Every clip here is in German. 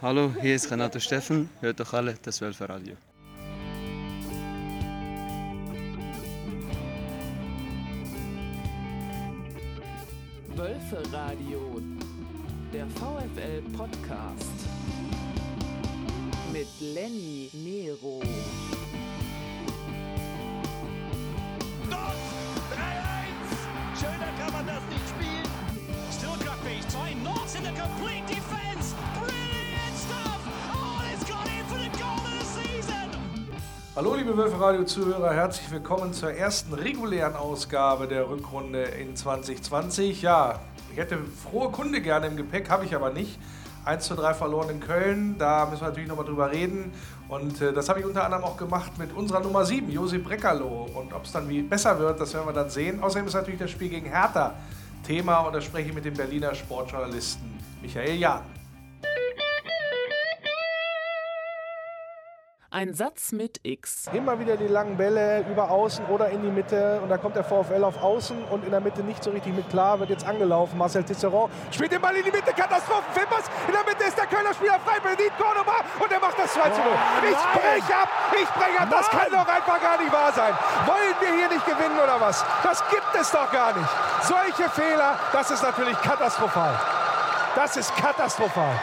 Hallo, hier ist Renato Steffen. Hört doch alle das Wölferradio. Wölferadio, der VfL Podcast mit Lenny Nero. Dort 3-1. Schöner kann man das nicht spielen. Still got these zwei Knots in the complete defense. Brilliant Hallo liebe Wölfe-Radio-Zuhörer, herzlich willkommen zur ersten regulären Ausgabe der Rückrunde in 2020. Ja, ich hätte frohe Kunde gerne im Gepäck, habe ich aber nicht. 1 zu 3 verloren in Köln, da müssen wir natürlich nochmal drüber reden. Und äh, das habe ich unter anderem auch gemacht mit unserer Nummer 7, Josip Breckerloh. Und ob es dann wie besser wird, das werden wir dann sehen. Außerdem ist natürlich das Spiel gegen Hertha Thema und da spreche ich mit dem Berliner Sportjournalisten Michael Jahn. Ein Satz mit X. Immer wieder die langen Bälle über außen oder in die Mitte und da kommt der VfL auf außen und in der Mitte nicht so richtig mit klar, wird jetzt angelaufen. Marcel Tisserand spielt den Ball in die Mitte, Katastrophen, Fimpers, in der Mitte ist der Kölner Spieler frei, Benedikt Cordoba und er macht das 2 zu 0. ich brech ab, ich brech ab, das kann doch einfach gar nicht wahr sein. Wollen wir hier nicht gewinnen oder was? Das gibt es doch gar nicht. Solche Fehler, das ist natürlich katastrophal. Das ist katastrophal.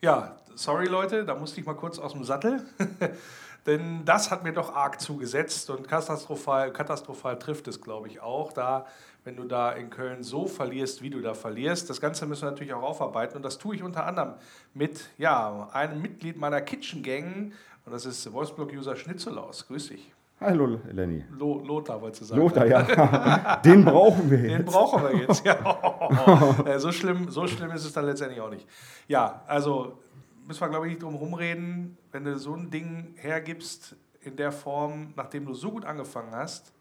Ja, sorry Leute, da musste ich mal kurz aus dem Sattel. Denn das hat mir doch arg zugesetzt und katastrophal, katastrophal trifft es, glaube ich, auch. Da, wenn du da in Köln so verlierst, wie du da verlierst. Das Ganze müssen wir natürlich auch aufarbeiten. Und das tue ich unter anderem mit ja, einem Mitglied meiner Kitchen Gang. Und das ist Wolfsblog-User Schnitzelaus. Grüß dich. Hallo Lenny. Lo Lothar, wolltest du sagen. Lothar, ja. Den brauchen wir jetzt. Den brauchen wir jetzt. Ja. Äh, so, schlimm, so schlimm ist es dann letztendlich auch nicht. Ja, also müssen wir, glaube ich, nicht drum rumreden, wenn du so ein Ding hergibst in der Form, nachdem du so gut angefangen hast,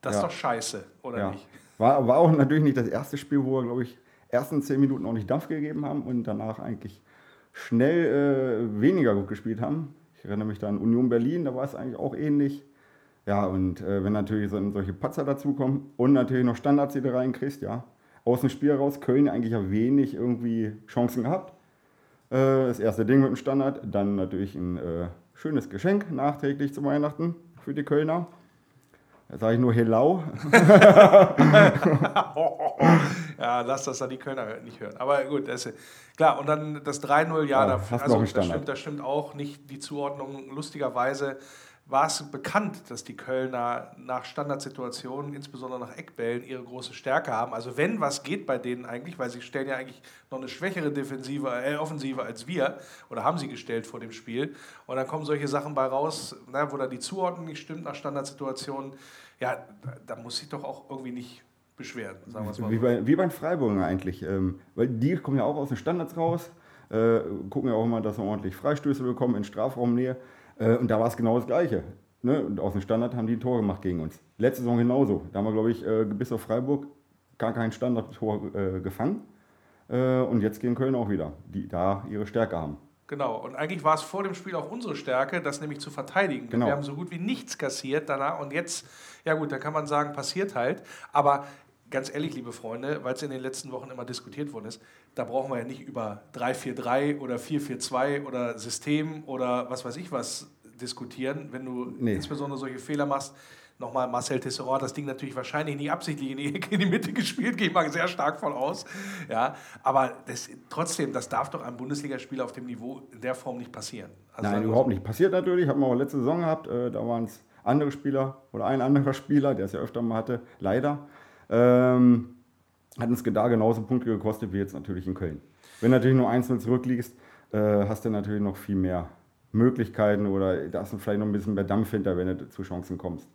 das ist Ja. doch scheiße, oder ja. nicht? War, war auch natürlich nicht das erste Spiel, wo wir, glaube ich, ersten zehn Minuten auch nicht Dampf gegeben haben und danach eigentlich schnell äh, weniger gut gespielt haben. Ich erinnere mich da an Union Berlin, da war es eigentlich auch ähnlich. Ja, und äh, wenn natürlich so, solche Patzer dazukommen und natürlich noch Standards, die du reinkriegst, ja. Aus dem Spiel raus, Köln eigentlich ja wenig irgendwie Chancen gehabt. Äh, das erste Ding mit dem Standard, dann natürlich ein äh, schönes Geschenk nachträglich zu Weihnachten für die Kölner. Da sage ich nur Hello. ja, lass das dann die Kölner nicht hören. Aber gut, das ist, klar. Und dann das 3-0, ja, Ja, da, also, das, stimmt, das stimmt auch nicht. Die Zuordnung, lustigerweise war es bekannt, dass die Kölner nach Standardsituationen, insbesondere nach Eckbällen, ihre große Stärke haben. Also wenn was geht bei denen eigentlich, weil sie stellen ja eigentlich noch eine schwächere Defensive, äh, Offensive als wir, oder haben sie gestellt vor dem Spiel. Und dann kommen solche Sachen bei raus, ne, wo dann die Zuordnung nicht stimmt nach Standardsituationen. Ja, da, da muss ich doch auch irgendwie nicht beschweren, sagen wir es mal Wie bei, wie bei den Freiburger eigentlich. Ähm, weil die kommen ja auch aus den Standards raus, äh, gucken ja auch immer, dass sie ordentlich Freistöße bekommen in Strafraumnähe. Äh, und da war es genau das Gleiche. Ne? Und aus dem Standard haben die ein Tor gemacht gegen uns. Letzte Saison genauso. Da haben wir, glaube ich, äh, bis auf Freiburg gar kein Standardtor äh, gefangen. Äh, und jetzt gegen Köln auch wieder, die da ihre Stärke haben. Genau, und eigentlich war es vor dem Spiel auch unsere Stärke, das nämlich zu verteidigen. Genau. Wir haben so gut wie nichts kassiert danach und jetzt, ja gut, da kann man sagen, passiert halt. Aber ganz ehrlich, liebe Freunde, weil es in den letzten Wochen immer diskutiert worden ist, da brauchen wir ja nicht über 3-4-3 oder 4-4-2 oder System oder was weiß ich was diskutieren, wenn du Nee. insbesondere solche Fehler machst. Nochmal Marcel Tisserand hat das Ding natürlich wahrscheinlich nicht absichtlich in die, in die Mitte gespielt, gehe ich mal sehr stark von aus. Ja, aber das, trotzdem, das darf doch einem Bundesligaspieler auf dem Niveau in der Form nicht passieren. Also Nein, überhaupt nicht. Passiert natürlich, haben wir auch letzte Saison gehabt. Äh, da waren es andere Spieler oder ein anderer Spieler, der es ja öfter mal hatte, leider. Ähm, hat uns da genauso Punkte gekostet wie jetzt natürlich in Köln. Wenn du natürlich nur 1-0 zurückliegst, äh, hast du natürlich noch viel mehr Möglichkeiten oder da hast du vielleicht noch ein bisschen mehr Dampf hinter, wenn du zu Chancen kommst.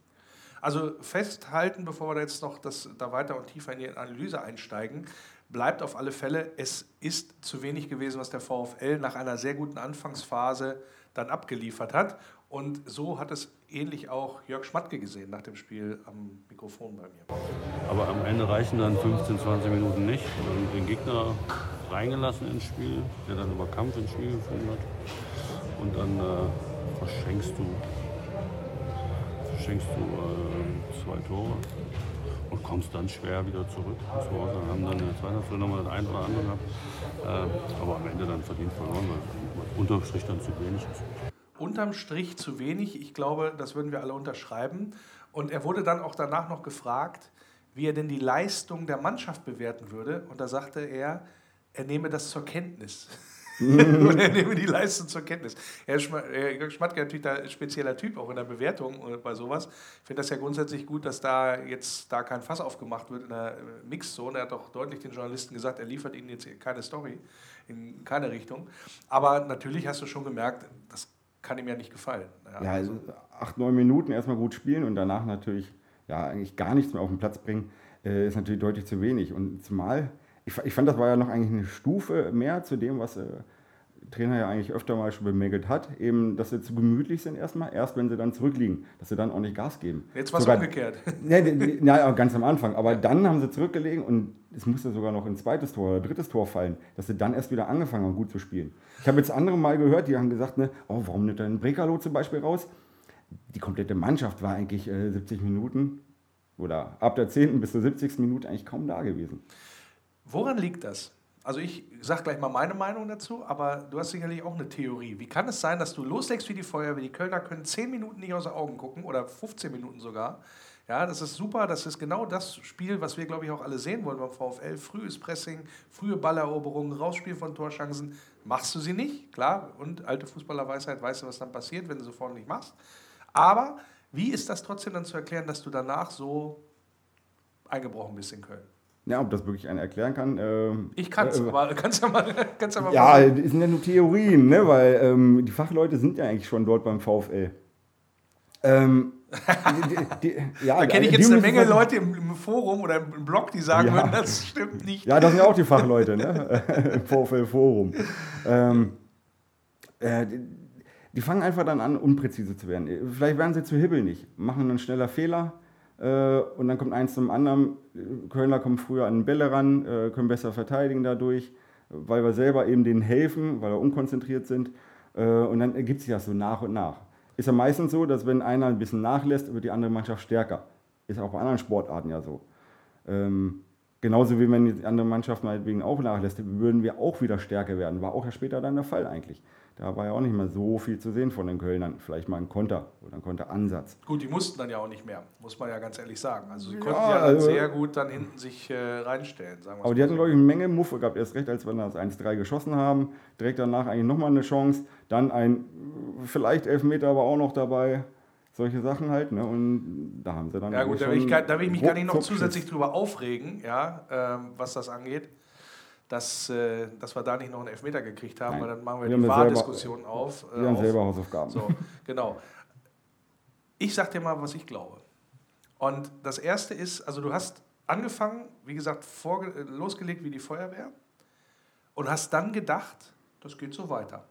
Also festhalten, bevor wir jetzt noch das, da weiter und tiefer in die Analyse einsteigen, bleibt auf alle Fälle, es ist zu wenig gewesen, was der VfL nach einer sehr guten Anfangsphase dann abgeliefert hat. Und so hat es ähnlich auch Jörg Schmatke gesehen nach dem Spiel am Mikrofon bei mir. Aber am Ende reichen dann 15, 20 Minuten nicht. Und den Gegner reingelassen ins Spiel, der dann über Kampf ins Spiel gefunden hat. Und dann äh, verschenkst du, verschenkst du äh, zwei Tore. und kommst dann schwer wieder zurück. Auch sagen, haben dann in der zweiten Halbzeit nochmal das ein oder andere gehabt. Äh, aber am Ende dann verdient verloren, weil unterm Strich dann zu wenig ist. Unterm Strich zu wenig. Ich glaube, das würden wir alle unterschreiben. Und er wurde dann auch danach noch gefragt, wie er denn die Leistung der Mannschaft bewerten würde. Und da sagte er, er nehme das zur Kenntnis. und er nehme die Leistung zur Kenntnis. Herr Schmatke natürlich ein spezieller Typ, auch in der Bewertung bei sowas. Ich finde das ja grundsätzlich gut, dass da jetzt da kein Fass aufgemacht wird in der äh, Mixzone. Er hat auch deutlich den Journalisten gesagt, er liefert ihnen jetzt keine Story in keine Richtung. Aber natürlich hast du schon gemerkt, das kann ihm ja nicht gefallen. Ja, also acht, neun Minuten erstmal gut spielen und danach natürlich ja, eigentlich gar nichts mehr auf den Platz bringen, äh, ist natürlich deutlich zu wenig. Und zumal ich, ich fand, das war ja noch eigentlich eine Stufe mehr zu dem, was äh, Trainer ja eigentlich öfter mal schon bemängelt hat, eben, dass sie zu gemütlich sind erstmal, erst wenn sie dann zurückliegen, dass sie dann auch nicht Gas geben. Jetzt war es umgekehrt. Ja, ja, ganz am Anfang. Aber dann haben sie zurückgelegen und es musste sogar noch ein zweites Tor oder drittes Tor fallen, dass sie dann erst wieder angefangen haben, gut zu spielen. Ich habe jetzt andere mal gehört, die haben gesagt, ne, oh, warum nimmt dann Brekalo zum Beispiel raus? Die komplette Mannschaft war eigentlich äh, 70 Minuten oder ab der 10. bis zur 70. Minute eigentlich kaum da gewesen. Woran liegt das? Also ich sage gleich mal meine Meinung dazu, aber du hast sicherlich auch eine Theorie. Wie kann es sein, dass du loslegst wie die Feuerwehr, die Kölner können 10 Minuten nicht aus den Augen gucken oder 15 Minuten sogar. Ja, das ist super, das ist genau das Spiel, was wir, glaube ich, auch alle sehen wollen beim VfL. Frühes Pressing, frühe Balleroberung, Rausspiel von Torchancen. Machst du sie nicht, klar, und alte Fußballerweisheit, weißt du, was dann passiert, wenn du sie vorne nicht machst. Aber wie ist das trotzdem dann zu erklären, dass du danach so eingebrochen bist in Köln? Ja, ob das wirklich einer erklären kann. Ähm, ich kann es, äh, aber kannst du mal, kannst ja mal Ja, das sind ja nur Theorien, ne? weil ähm, die Fachleute sind ja eigentlich schon dort beim VfL. Ähm, die, die, ja, da kenne ich jetzt eine Menge Leute im, Forum oder im Blog, die sagen ja. würden, das stimmt nicht. Ja, das sind ja auch die Fachleute ne? im VfL-Forum. Ähm, äh, die, die fangen einfach dann an, unpräzise zu werden. Vielleicht werden sie zu hibbelig, machen einen schneller Fehler äh, und dann kommt eins zum anderen. Kölner kommen früher an den Bälle ran, äh, können besser verteidigen dadurch, weil wir selber eben denen helfen, weil wir unkonzentriert sind. Äh, und dann ergibt sich das so nach und nach. Ist ja meistens so, dass wenn einer ein bisschen nachlässt, wird die andere Mannschaft stärker. Ist auch bei anderen Sportarten ja so. Ähm, genauso wie wenn die andere Mannschaft meinetwegen auch nachlässt, würden wir auch wieder stärker werden. War auch ja später dann der Fall eigentlich. Da war ja auch nicht mehr so viel zu sehen von den Kölnern. Vielleicht mal ein Konter oder ein Konteransatz. Gut, die mussten dann ja auch nicht mehr, muss man ja ganz ehrlich sagen. Also sie konnten ja, ja also, sehr gut dann hinten sich äh, reinstellen. aber die hatten, glaube ich, eine Menge Muffe gehabt. Erst recht, als wir das 1-3 geschossen haben. Direkt danach eigentlich nochmal eine Chance. Dann ein vielleicht Elfmeter aber auch noch dabei. Solche Sachen halt, ne? Und da haben sie dann. Ja, gut, da will, ich, da will ich mich gar nicht noch zusätzlich drüber aufregen, ja, ähm, was das angeht dass, äh, dass wir da nicht noch einen Elfmeter gekriegt haben, Nein. weil dann machen wir, wir die Wahrdiskussion auf. Äh, wir haben auf. selber Hausaufgaben. So, genau. Ich sag dir mal, was ich glaube. Und das erste ist, also du hast angefangen, wie gesagt, losgelegt wie die Feuerwehr und hast dann gedacht, das geht so weiter.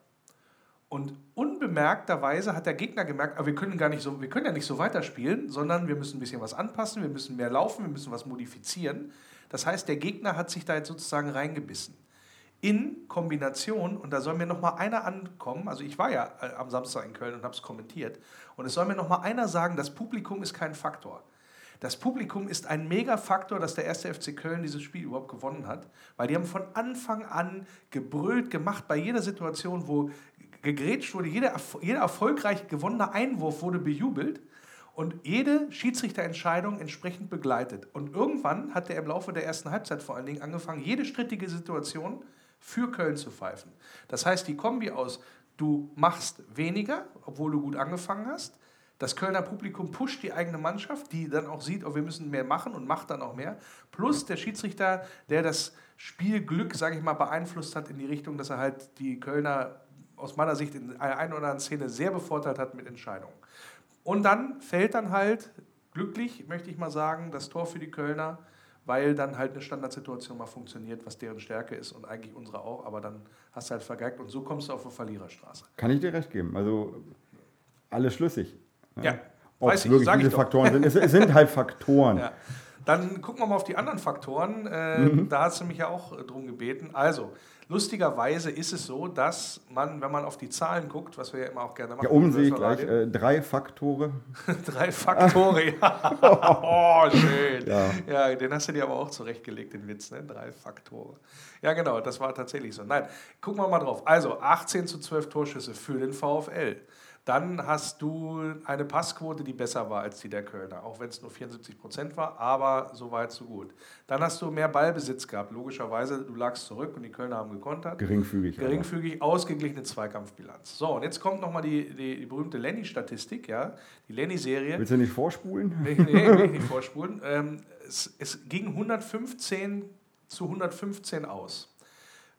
Und unbemerkterweise hat der Gegner gemerkt, aber wir können gar nicht so, wir können ja nicht so weiterspielen, sondern wir müssen ein bisschen was anpassen, wir müssen mehr laufen, wir müssen was modifizieren. Das heißt, der Gegner hat sich da jetzt sozusagen reingebissen. In Kombination, und da soll mir noch mal einer ankommen, also ich war ja äh, am Samstag in Köln und habe es kommentiert, und es soll mir noch mal einer sagen, das Publikum ist kein Faktor. Das Publikum ist ein Mega-Faktor, dass der erste FC Köln dieses Spiel überhaupt gewonnen hat, weil die haben von Anfang an gebrüllt, gemacht, bei jeder Situation, wo gegrätscht wurde, jeder, jeder erfolgreich gewonnene Einwurf wurde bejubelt und jede Schiedsrichterentscheidung entsprechend begleitet. Und irgendwann hat er im Laufe der ersten Halbzeit vor allen Dingen angefangen, jede strittige Situation für Köln zu pfeifen. Das heißt, die Kombi aus, du machst weniger, obwohl du gut angefangen hast. Das Kölner Publikum pusht die eigene Mannschaft, die dann auch sieht, oh, wir müssen mehr machen und macht dann auch mehr. Plus der Schiedsrichter, der das Spielglück, sage ich mal, beeinflusst hat in die Richtung, dass er halt die Kölner aus meiner Sicht in einer oder anderen Szene sehr bevorteilt hat mit Entscheidungen. Und dann fällt dann halt glücklich, möchte ich mal sagen, das Tor für die Kölner, weil dann halt eine Standardsituation mal funktioniert, was deren Stärke ist und eigentlich unsere auch, aber dann hast du halt vergeigt und so kommst du auf eine Verliererstraße. Kann ich dir recht geben. Also alles schlüssig. Ne? Ja. Ob es wirklich diese Faktoren sind. Es, sind halt Faktoren. Ja. Dann gucken wir mal auf die anderen Faktoren. Äh, Mhm. Da hast du mich ja auch äh, drum gebeten. Also, lustigerweise ist es so, dass man, wenn man auf die Zahlen guckt, was wir ja immer auch gerne machen, Ja, im sehe ich gleich äh, drei Faktore. drei Faktoren. Ja. oh, schön. Ja. Ja. den hast du dir aber auch zurechtgelegt, den Witz, ne? Drei Faktoren. Ja, genau, das war tatsächlich so. Nein, gucken wir mal drauf. Also, 18 zu 12 Torschüsse für den VfL. Dann hast du eine Passquote, die besser war als die der Kölner, auch wenn es nur 74 Prozent war, aber so weit, so gut. Dann hast du mehr Ballbesitz gehabt, logischerweise. Du lagst zurück und die Kölner haben gekontert. Geringfügig. aber. Geringfügig ausgeglichene Zweikampfbilanz. So, und jetzt kommt nochmal die, die, die berühmte Lenny-Statistik, ja, die Lenny-Serie. Willst du nicht vorspulen? Nee, nee, will ich nicht vorspulen. Ähm, es, es ging 115 zu 115 aus.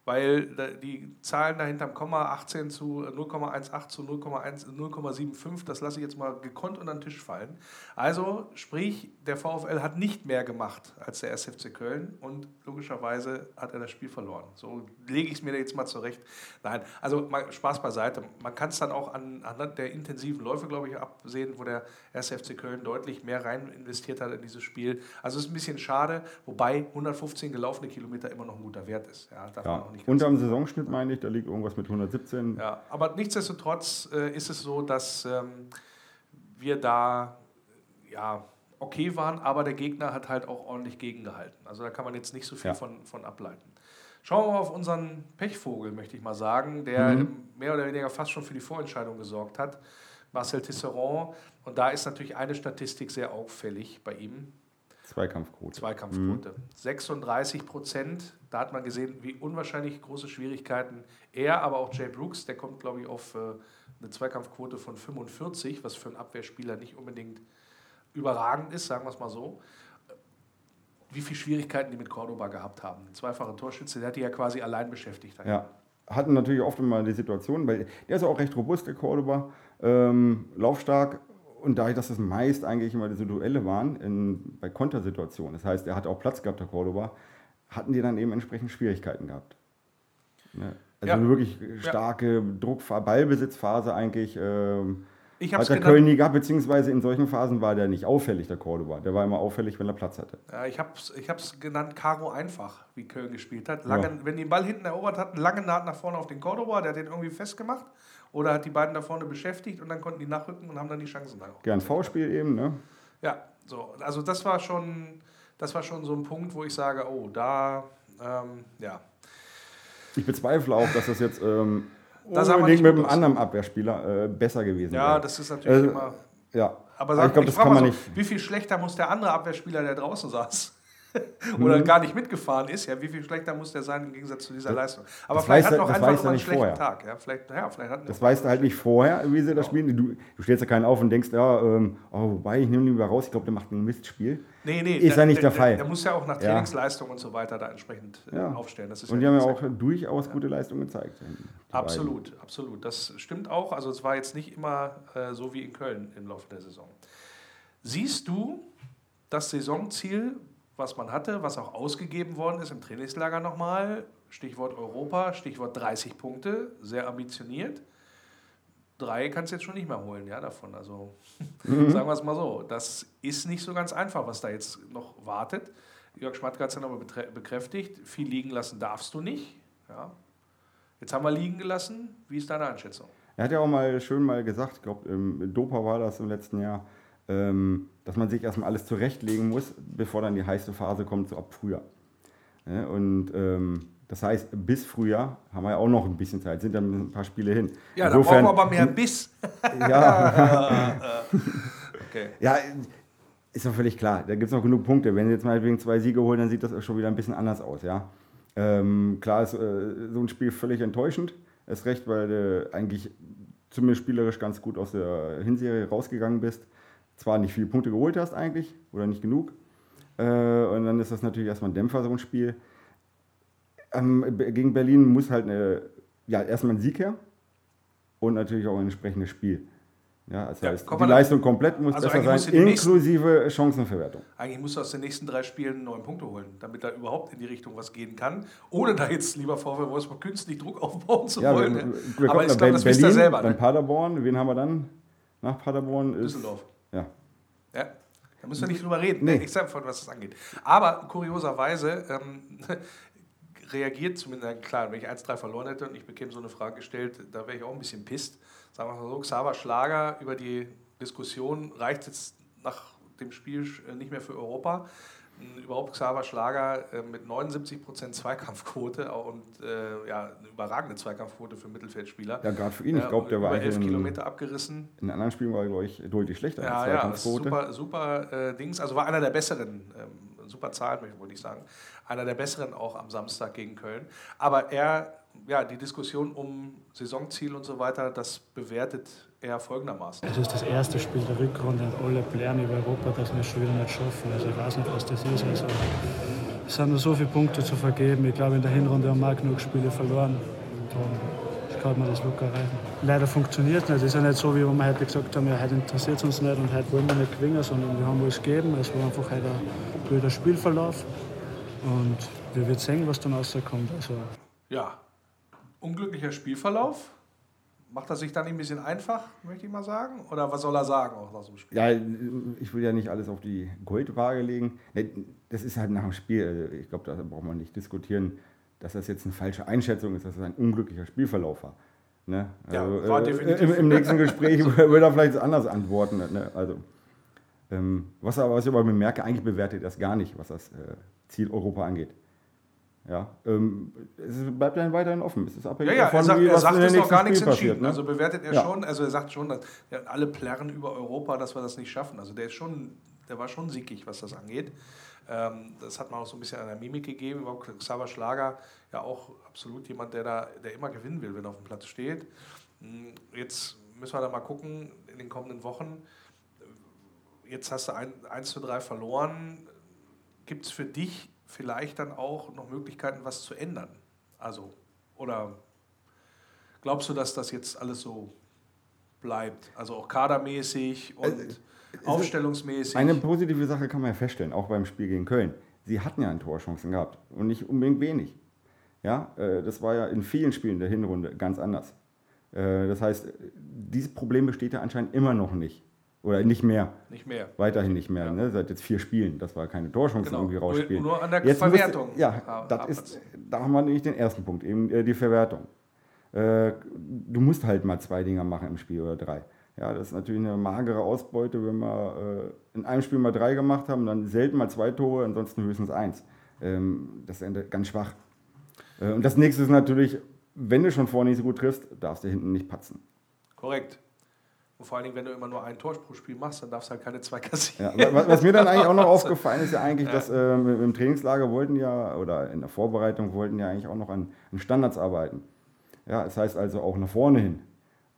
Weil die Zahlen da hinterm Komma 18 zu 0,18 zu 0,1 0,75, das lasse ich jetzt mal gekonnt unter den Tisch fallen. Also sprich, der VfL hat nicht mehr gemacht als der SFC Köln und logischerweise hat er das Spiel verloren. So lege ich es mir jetzt mal zurecht. Nein, also mal Spaß beiseite. Man kann es dann auch an, anhand der intensiven Läufe, glaube ich, absehen, wo der SFC Köln deutlich mehr rein investiert hat in dieses Spiel. Also es ist ein bisschen schade, wobei 115 gelaufene Kilometer immer noch ein guter Wert ist. Ja, darf man Ja. auch nicht Unterm Saisonschnitt meine ich, da liegt irgendwas mit 117. ja, aber nichtsdestotrotz äh, ist es so, dass ähm, wir da ja, okay waren, aber der Gegner hat halt auch ordentlich gegengehalten. Also da kann man jetzt nicht so viel Ja. von, von ableiten. Schauen wir mal auf unseren Pechvogel, möchte ich mal sagen, der Mhm. mehr oder weniger fast schon für die Vorentscheidung gesorgt hat. Marcel Tisserand. Und da ist natürlich eine Statistik sehr auffällig bei ihm. Zweikampfquote. Zweikampfquote. 36 Prozent. Da hat man gesehen, wie unwahrscheinlich große Schwierigkeiten er, aber auch Jay Brooks, der kommt, glaube ich, auf äh, eine Zweikampfquote von 45, was für einen Abwehrspieler nicht unbedingt überragend ist, sagen wir es mal so. Wie viele Schwierigkeiten die mit Cordoba gehabt haben. Ein zweifacher Torschütze, der hat die ja quasi allein beschäftigt. Ja. Hatten natürlich oft immer die Situation, weil der ist auch recht robust, der Cordoba, ähm, laufstark. Und dadurch, dass das meist eigentlich immer diese Duelle waren in, bei Kontersituationen, das heißt, er hat auch Platz gehabt, der Cordoba, hatten die dann eben entsprechend Schwierigkeiten gehabt. Ne? Also Ja. eine wirklich starke Druckphase, Ballbesitzphase eigentlich. Ähm, Ich hab's der genannt- Köln nie gehabt, beziehungsweise in solchen Phasen war der nicht auffällig, der Cordoba. Der war immer auffällig, wenn er Platz hatte. Ja, ich habe es ich hab's genannt Karo einfach, wie Köln gespielt hat. Lange, Ja. Wenn die den Ball hinten erobert hatten, lange Naht nach vorne auf den Cordoba, der hat den irgendwie festgemacht oder hat die beiden da vorne beschäftigt und dann konnten die nachrücken und haben dann die Chancen da. Gern V-Spiel eben, ne? Ja, so. Also das war schon, das war schon so ein Punkt, wo ich sage, oh, da, ähm, ja. Ich bezweifle auch, dass das jetzt ähm, Das haben wir unbedingt mit einem anderen Abwehrspieler äh, besser gewesen Ja, wäre. das ist natürlich Äh, immer. Ja, Aber sag, ich glaube, ich das kann mal man so, nicht. wie viel schlechter muss der andere Abwehrspieler, der draußen saß, oder Mhm. gar nicht mitgefahren ist, ja, wie viel schlechter muss der sein im Gegensatz zu dieser Leistung? Aber das vielleicht weiß hat er- noch einfach einen nicht schlechten vorher. Tag. Ja, vielleicht, ja, vielleicht hat Das weißt du halt nicht vorher, wie sie das spielen. Du, du stellst ja keinen auf und denkst, ja, ähm, oh, wobei, ich nehme ihn lieber raus, ich glaube, der macht ein Mistspiel. Nee, nee, Ist ja nicht der Fall. Der, muss ja auch nach Ja. Trainingsleistung und so weiter da entsprechend äh, Ja. aufstellen. Das ist Und die haben ja auch durchaus gute Leistungen gezeigt. die beiden. Absolut, absolut. Das stimmt auch. Also es war jetzt nicht immer äh, so wie in Köln im Laufe der Saison. Siehst du das Saisonziel, was man hatte, was auch ausgegeben worden ist im Trainingslager nochmal? Stichwort Europa, Stichwort 30 Punkte, sehr ambitioniert. Drei kannst du jetzt schon nicht mehr holen, ja, davon. Also sagen wir es mal so. Das ist nicht so ganz einfach, was da jetzt noch wartet. Jörg Schmatke hat es nochmal beträ- bekräftigt. Viel liegen lassen darfst du nicht. Ja. Jetzt haben wir liegen gelassen. Wie ist deine Einschätzung? Er hat ja auch mal schön mal gesagt, ich glaube, im Dopa war das im letzten Jahr, ähm, dass man sich erstmal alles zurechtlegen muss, bevor dann die heiße Phase kommt, so ab Frühjahr. Ja, und ähm, das heißt, bis Frühjahr haben wir ja auch noch ein bisschen Zeit, sind dann ein paar Spiele hin. Ja, da brauchen wir aber mehr Biss. Ja, Okay. ja, ist doch völlig klar. Da gibt es noch genug Punkte. Wenn sie jetzt meinetwegen zwei Siege holen, dann sieht das schon wieder ein bisschen anders aus. Ja? Ähm, klar ist äh, so ein Spiel völlig enttäuschend. Ist recht, weil du eigentlich zumindest spielerisch ganz gut aus der Hinserie rausgegangen bist. Zwar nicht viele Punkte geholt hast eigentlich, oder nicht genug. Äh, und dann ist das natürlich erstmal ein Dämpfer, so ein Spiel. Ähm, gegen Berlin muss halt eine, ja, erstmal ein Sieg her und natürlich auch ein entsprechendes Spiel. Ja, das Ja, heißt, die Leistung komplett muss Also besser sein, die nächsten- inklusive Chancenverwertung. Eigentlich musst du aus den nächsten drei Spielen neun Punkte holen, damit da überhaupt in die Richtung was gehen kann, ohne da jetzt, lieber VfL Wolfsburg, künstlich Druck aufbauen zu Ja, wollen. wir, wir Aber kommen ich glaube, das wisst ihr selber. dann Ne? Paderborn. Wen haben wir dann nach Paderborn? Ist, Düsseldorf. Da müssen wir nicht drüber reden. Nee. Ich sage von was das angeht. Aber kurioserweise ähm, reagiert zumindest, klar, wenn ich 1-3 verloren hätte und ich bekäme so eine Frage gestellt, da wäre ich auch ein bisschen pisst. Sagen wir mal so, Xaver Schlager über die Diskussion, reicht jetzt nach dem Spiel äh, nicht mehr für Europa. Überhaupt Xaver Schlager äh, mit 79% Zweikampfquote und äh, ja, eine überragende Zweikampfquote für Mittelfeldspieler. Ja, gerade für ihn. Ich glaube, der war über 11 in, Kilometer abgerissen. in anderen Spielen war er, glaube ich, deutlich schlechter als Ja, ja, super, super äh, Dings. Also war einer der besseren, ähm, super Zahlen, möchte- wollte ich sagen, einer der besseren auch am Samstag gegen Köln. Aber er, ja, die Diskussion um Saisonziel und so weiter, das bewertet er folgendermaßen. Es ist das erste Spiel der Rückrunde und alle plären über Europa, dass wir es schon wieder nicht schaffen. Also ich weiß nicht, was das ist. Also es sind nur so viele Punkte zu vergeben. Ich glaube, in der Hinrunde haben wir genug Spiele verloren. Und darum kann man das locker erreichen. Leider funktioniert es nicht. Es ist ja nicht so, wie wir heute gesagt haben, ja, heute interessiert es uns nicht und heute wollen wir nicht gewinnen, sondern wir haben alles gegeben. Es war einfach heute ein blöder Spielverlauf. Und wir werden sehen, was dann rauskommt. Also, Ja, unglücklicher Spielverlauf. Macht er sich dann ein bisschen einfach, möchte ich mal sagen? Oder was soll er sagen auch nach so einem Spiel? Ja, ich will ja nicht alles auf die Goldwaage legen. Das ist halt nach dem Spiel, also ich glaube, da braucht man nicht diskutieren, dass das jetzt eine falsche Einschätzung ist, dass es ein unglücklicher Spielverlauf war. Ne? Ja, Also, war äh, definitiv. Im, Im nächsten Gespräch würde er vielleicht anders antworten. Ne? Also, ähm, was, aber, was ich aber bemerke, eigentlich bewertet er das gar nicht, was das äh, Ziel Europa angeht. Ja, ähm, es bleibt ja weiterhin offen. Es ist Ja, abhängig ja, davon, er sagt, wie er sagt es noch gar nichts Spiel entschieden. passiert, ne? Also bewertet er Ja. schon, also er sagt schon, dass ja, alle plärren über Europa, dass wir das nicht schaffen. Also der ist schon, der war schon sickig, was das angeht. Ähm, das hat man auch so ein bisschen an der Mimik gegeben. Überhaupt Xaver Schlager, ja auch absolut jemand, der da, der immer gewinnen will, wenn er auf dem Platz steht. Hm, Jetzt müssen wir da mal gucken in den kommenden Wochen. Jetzt hast du ein, 1 zu 3 verloren. Gibt es für dich vielleicht dann auch noch Möglichkeiten, was zu ändern? Also, oder glaubst du, dass das jetzt alles so bleibt? Also auch kadermäßig und aufstellungsmäßig? Eine positive Sache kann man ja feststellen, auch beim Spiel gegen Köln. Sie hatten ja ein Torchancen gehabt und nicht unbedingt wenig. Ja, äh, das war ja in vielen Spielen der Hinrunde ganz anders. Äh, Das heißt, dieses Problem besteht ja anscheinend immer noch nicht. Oder nicht mehr. Nicht mehr. Weiterhin nicht mehr. Ne? Seit jetzt vier Spielen, dass wir keine Torchancen Genau. irgendwie Nur- rausspielen. nur an der Jetzt Verwertung Musst, ja, ha- das ist, da haben wir nämlich den ersten Punkt, eben äh, die Verwertung. Äh, du musst halt mal zwei Dinger machen im Spiel oder drei. Ja, das ist natürlich eine magere Ausbeute, wenn wir äh, in einem Spiel mal drei gemacht haben, dann selten mal zwei Tore, ansonsten höchstens eins. Ähm, das ist ganz schwach. Äh, und das nächste ist natürlich, wenn du schon vorne nicht so gut triffst, darfst du hinten nicht patzen. Korrekt. Und vor allen Dingen, wenn du immer nur ein Tor pro Spiel machst, dann darfst du halt keine zwei kassieren. Ja, wa- was mir dann eigentlich auch noch aufgefallen ist, ja eigentlich, dass äh, im im Trainingslager wollten ja, oder in der Vorbereitung wollten ja eigentlich auch noch an, an Standards arbeiten. Ja, das heißt also auch nach vorne hin.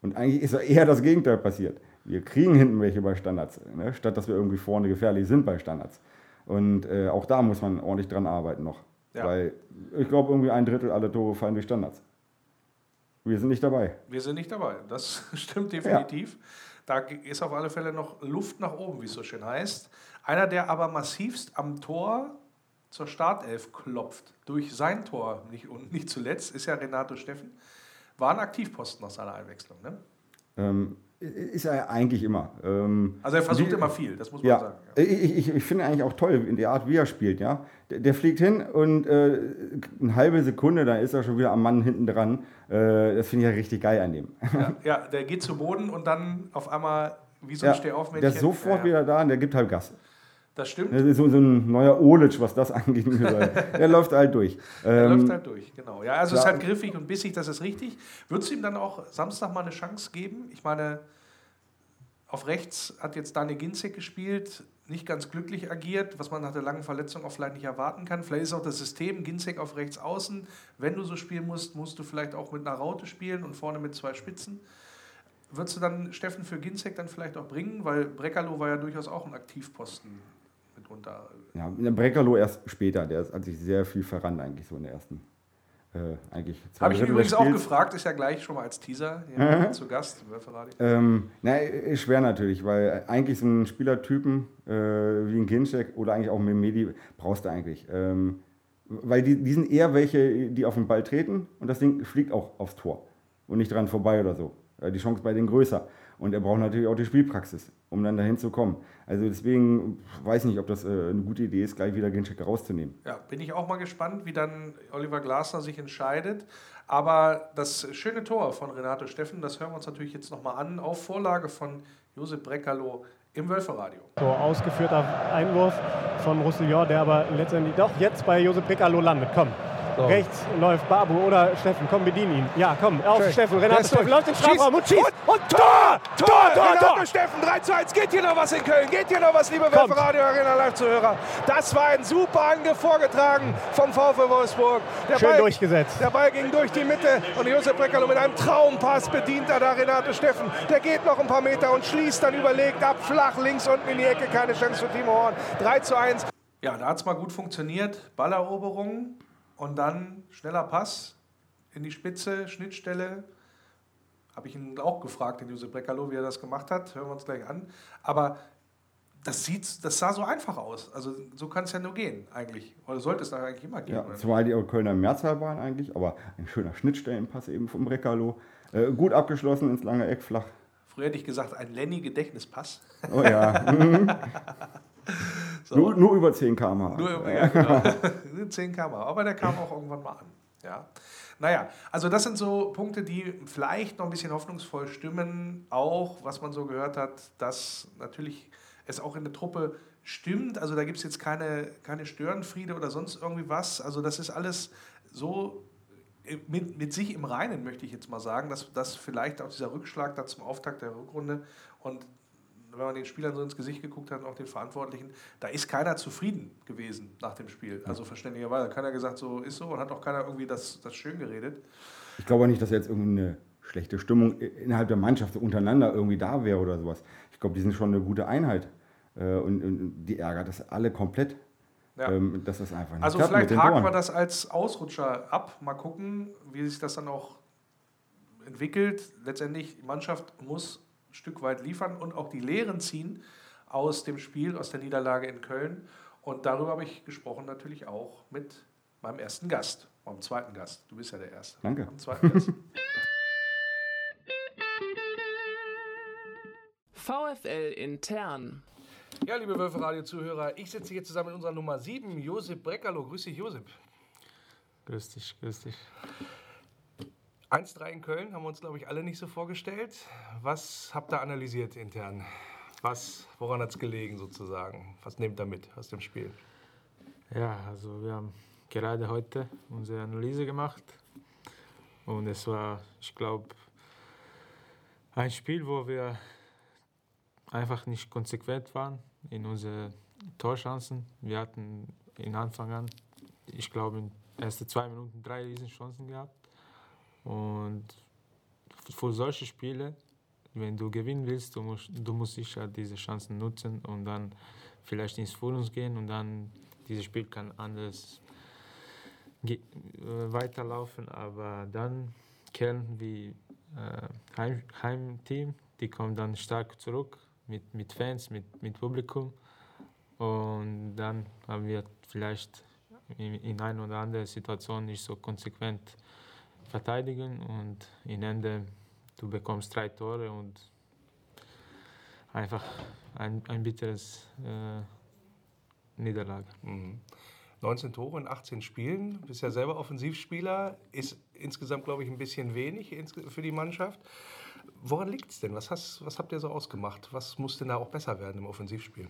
Und eigentlich ist ja eher das Gegenteil passiert. Wir kriegen hinten welche bei Standards, ne? statt dass wir irgendwie vorne gefährlich sind bei Standards. Und äh, auch da muss man ordentlich dran arbeiten noch. Ja. Weil ich glaube, irgendwie ein Drittel aller Tore fallen durch Standards. Wir sind nicht dabei. Wir sind nicht dabei. Das stimmt definitiv. Da ist auf alle Fälle noch Luft nach oben, wie es so schön heißt. Einer, der aber massivst am Tor zur Startelf klopft, durch sein Tor nicht, und nicht zuletzt, ist ja Renato Steffen. War ein Aktivposten nach seiner Einwechslung. Ne? Ähm, ist er eigentlich immer. Ähm, Also er versucht die- immer viel, das muss man Ja, sagen. Ich, ich, ich finde eigentlich auch toll in der Art, wie er spielt. Ja? Der, der fliegt hin und äh, eine halbe Sekunde, dann ist er schon wieder am Mann hinten dran. Äh, das finde ich ja richtig geil an dem. Ja, ja, der geht zu Boden und dann auf einmal wie so ein Ja, Stehaufmännchen. der ist sofort Ja, ja. wieder da und der gibt halt Gas. Das stimmt. Das ist so, so ein neuer Olic, was das angeht. der läuft halt durch. Er Ähm, läuft halt durch, genau. Ja, also es ist halt griffig und bissig, das ist richtig. Würdest du ihm dann auch Samstag mal eine Chance geben? Ich meine, auf rechts hat jetzt Daniel Ginzek gespielt, nicht ganz glücklich agiert, was man nach der langen Verletzung auch vielleicht nicht erwarten kann. Vielleicht ist auch das System Ginzek auf rechts außen. Wenn du so spielen musst, musst du vielleicht auch mit einer Raute spielen und vorne mit zwei Spitzen. Würdest du dann Steffen für Ginzek dann vielleicht auch bringen? Weil Breckerloh war ja durchaus auch ein Aktivposten mitunter. ja, der Breckerloh erst später. Der ist- hat sich sehr viel verrannt eigentlich so in der ersten. Äh, eigentlich zwei Habe ich übrigens auch gefragt, ist ja gleich schon mal als Teaser hier zu Gast. Wölferadio. Ähm, na, ist schwer natürlich, weil eigentlich so einen Spielertypen äh, wie ein Ginczek oder eigentlich auch ein Medi brauchst du eigentlich. Ähm, weil die, die sind eher welche, die auf den Ball treten und das Ding fliegt auch aufs Tor und nicht dran vorbei oder so. Äh, Die Chance bei denen größer. Und er braucht natürlich auch die Spielpraxis, um dann dahin zu kommen. Also deswegen weiß ich nicht, ob das äh, eine gute Idee ist, gleich wieder Ginczek rauszunehmen. Ja, bin ich auch mal gespannt, wie dann Oliver Glasner sich entscheidet. Aber das schöne Tor von Renato Steffen, das hören wir uns natürlich jetzt nochmal an, auf Vorlage von Josep Breckerloh im Wölferadio. So ausgeführter Einwurf von Roussillon, der aber letztendlich doch jetzt bei Josep Breckerloh landet. Komm. So. Rechts läuft Babu oder Steffen. Komm, bedien ihn. Ja, komm, auf Schön. Steffen. Renato Steffen läuft den Strafraum und schießt. Und, und Tor! Tor! Tor! Tor! Renato Tor. Steffen, 3 zu 1. Geht hier noch was in Köln? Geht hier noch was, liebe Radio Arena Live-Zuhörer? Das war ein super Angriff vorgetragen vom VfL Wolfsburg. Der Schön Ball, durchgesetzt. Der Ball ging durch die Mitte und Josef Breckerlo mit einem Traumpass bedient er da Renato Steffen. Der geht noch ein paar Meter und schließt dann überlegt ab, flach links unten in die Ecke. Keine Chance für Timo Horn. 3 zu 1. Ja, da hat es mal gut funktioniert. Balleroberung und dann schneller Pass in die Spitze, Schnittstelle. Habe ich ihn auch gefragt, den Josef Breckerloh, wie er das gemacht hat. Hören wir uns gleich an. Aber das, sieht, das sah so einfach aus. Also so kann es ja nur gehen eigentlich. Oder sollte es da eigentlich immer gehen. Ja, zumal die Kölner Mehrzahl waren eigentlich, aber ein schöner Schnittstellenpass eben vom Breckerloh. Äh, gut abgeschlossen ins lange Eck, flach. Früher hätte ich gesagt, ein Lenny-Gedächtnispass. Oh ja. So. Nur, nur, über 10 km. Nur ja, genau. 10 km. Aber der kam auch irgendwann mal an. Ja. Naja, also das sind so Punkte, die vielleicht noch ein bisschen hoffnungsvoll stimmen. Auch, was man so gehört hat, dass natürlich es auch in der Truppe stimmt. Also da gibt es jetzt keine, keine Störenfriede oder sonst irgendwie was. Also das ist alles so mit, mit sich im Reinen, möchte ich jetzt mal sagen, dass, dass vielleicht auch dieser Rückschlag da zum Auftakt der Rückrunde und wenn man den Spielern so ins Gesicht geguckt hat und auch den Verantwortlichen, da ist keiner zufrieden gewesen nach dem Spiel. Also verständlicherweise. Keiner gesagt, so ist so und hat auch keiner irgendwie das, das schön geredet. Ich glaube nicht, dass jetzt irgendeine schlechte Stimmung innerhalb der Mannschaft untereinander irgendwie da wäre oder sowas. Ich glaube, die sind schon eine gute Einheit. Äh, und, und die ärgert das alle komplett. Ja. Ähm, das ist einfach nicht Also vielleicht haken wir das als Ausrutscher ab. Mal gucken, wie sich das dann auch entwickelt. Letztendlich, die Mannschaft muss Stück weit liefern und auch die Lehren ziehen aus dem Spiel, aus der Niederlage in Köln. Und darüber habe ich gesprochen natürlich auch mit meinem ersten Gast, meinem zweiten Gast. Du bist ja der Erste. Danke. VfL intern. Ja, liebe Wölfe-Radio-Zuhörer, ich sitze hier zusammen mit unserer Nummer 7, Josep Breckerlo. Grüß dich, Josep. Grüß dich, grüß dich. 1-3 in Köln haben wir uns, glaube ich, alle nicht so vorgestellt. Was habt ihr analysiert intern? Was, woran hat es gelegen sozusagen? Was nehmt ihr mit aus dem Spiel? Ja, also wir haben gerade heute unsere Analyse gemacht und es war, ich glaube, ein Spiel, wo wir einfach nicht konsequent waren in unseren Torchancen. Wir hatten in Anfang an, ich glaube, in den ersten zwei Minuten drei Riesenchancen gehabt. Und für solche Spiele, wenn du gewinnen willst, du musst, du musst sicher diese Chancen nutzen und dann vielleicht ins Führung gehen und dann dieses Spiel kann anders äh, weiterlaufen. Aber dann Köln wie äh, Heim, Heimteam, die kommen dann stark zurück mit, mit Fans, mit, mit Publikum. Und dann haben wir vielleicht in, in einer oder anderen Situation nicht so konsequent verteidigen und in Ende du bekommst drei Tore und einfach ein, ein bitteres äh, Niederlage. Mhm. 19 Tore in 18 Spielen, bist ja selber Offensivspieler, ist insgesamt, glaube ich, ein bisschen wenig für die Mannschaft. Woran liegt es denn? Was, hast, was habt ihr so ausgemacht? Was muss denn da auch besser werden im Offensivspiel?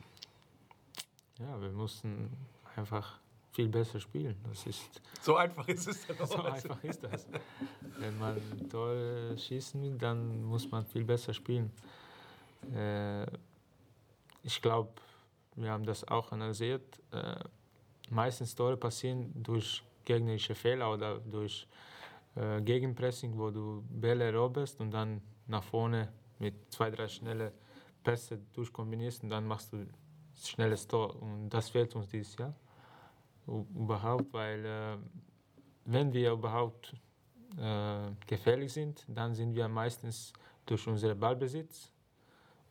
Ja, wir mussten einfach viel besser spielen. Das ist so einfach ist es dann auch. So einfach ist das. Wenn man Tore schießen will, dann muss man viel besser spielen. Äh, ich glaube, wir haben das auch analysiert. Äh, meistens Tore passieren durch gegnerische Fehler oder durch äh, Gegenpressing, wo du Bälle roberst und dann nach vorne mit zwei, drei schnelle Pässe durchkombinierst und dann machst du schnelles Tor. Und das fehlt uns dieses Jahr überhaupt, weil äh, wenn wir überhaupt äh, gefährlich sind, dann sind wir meistens durch unseren Ballbesitz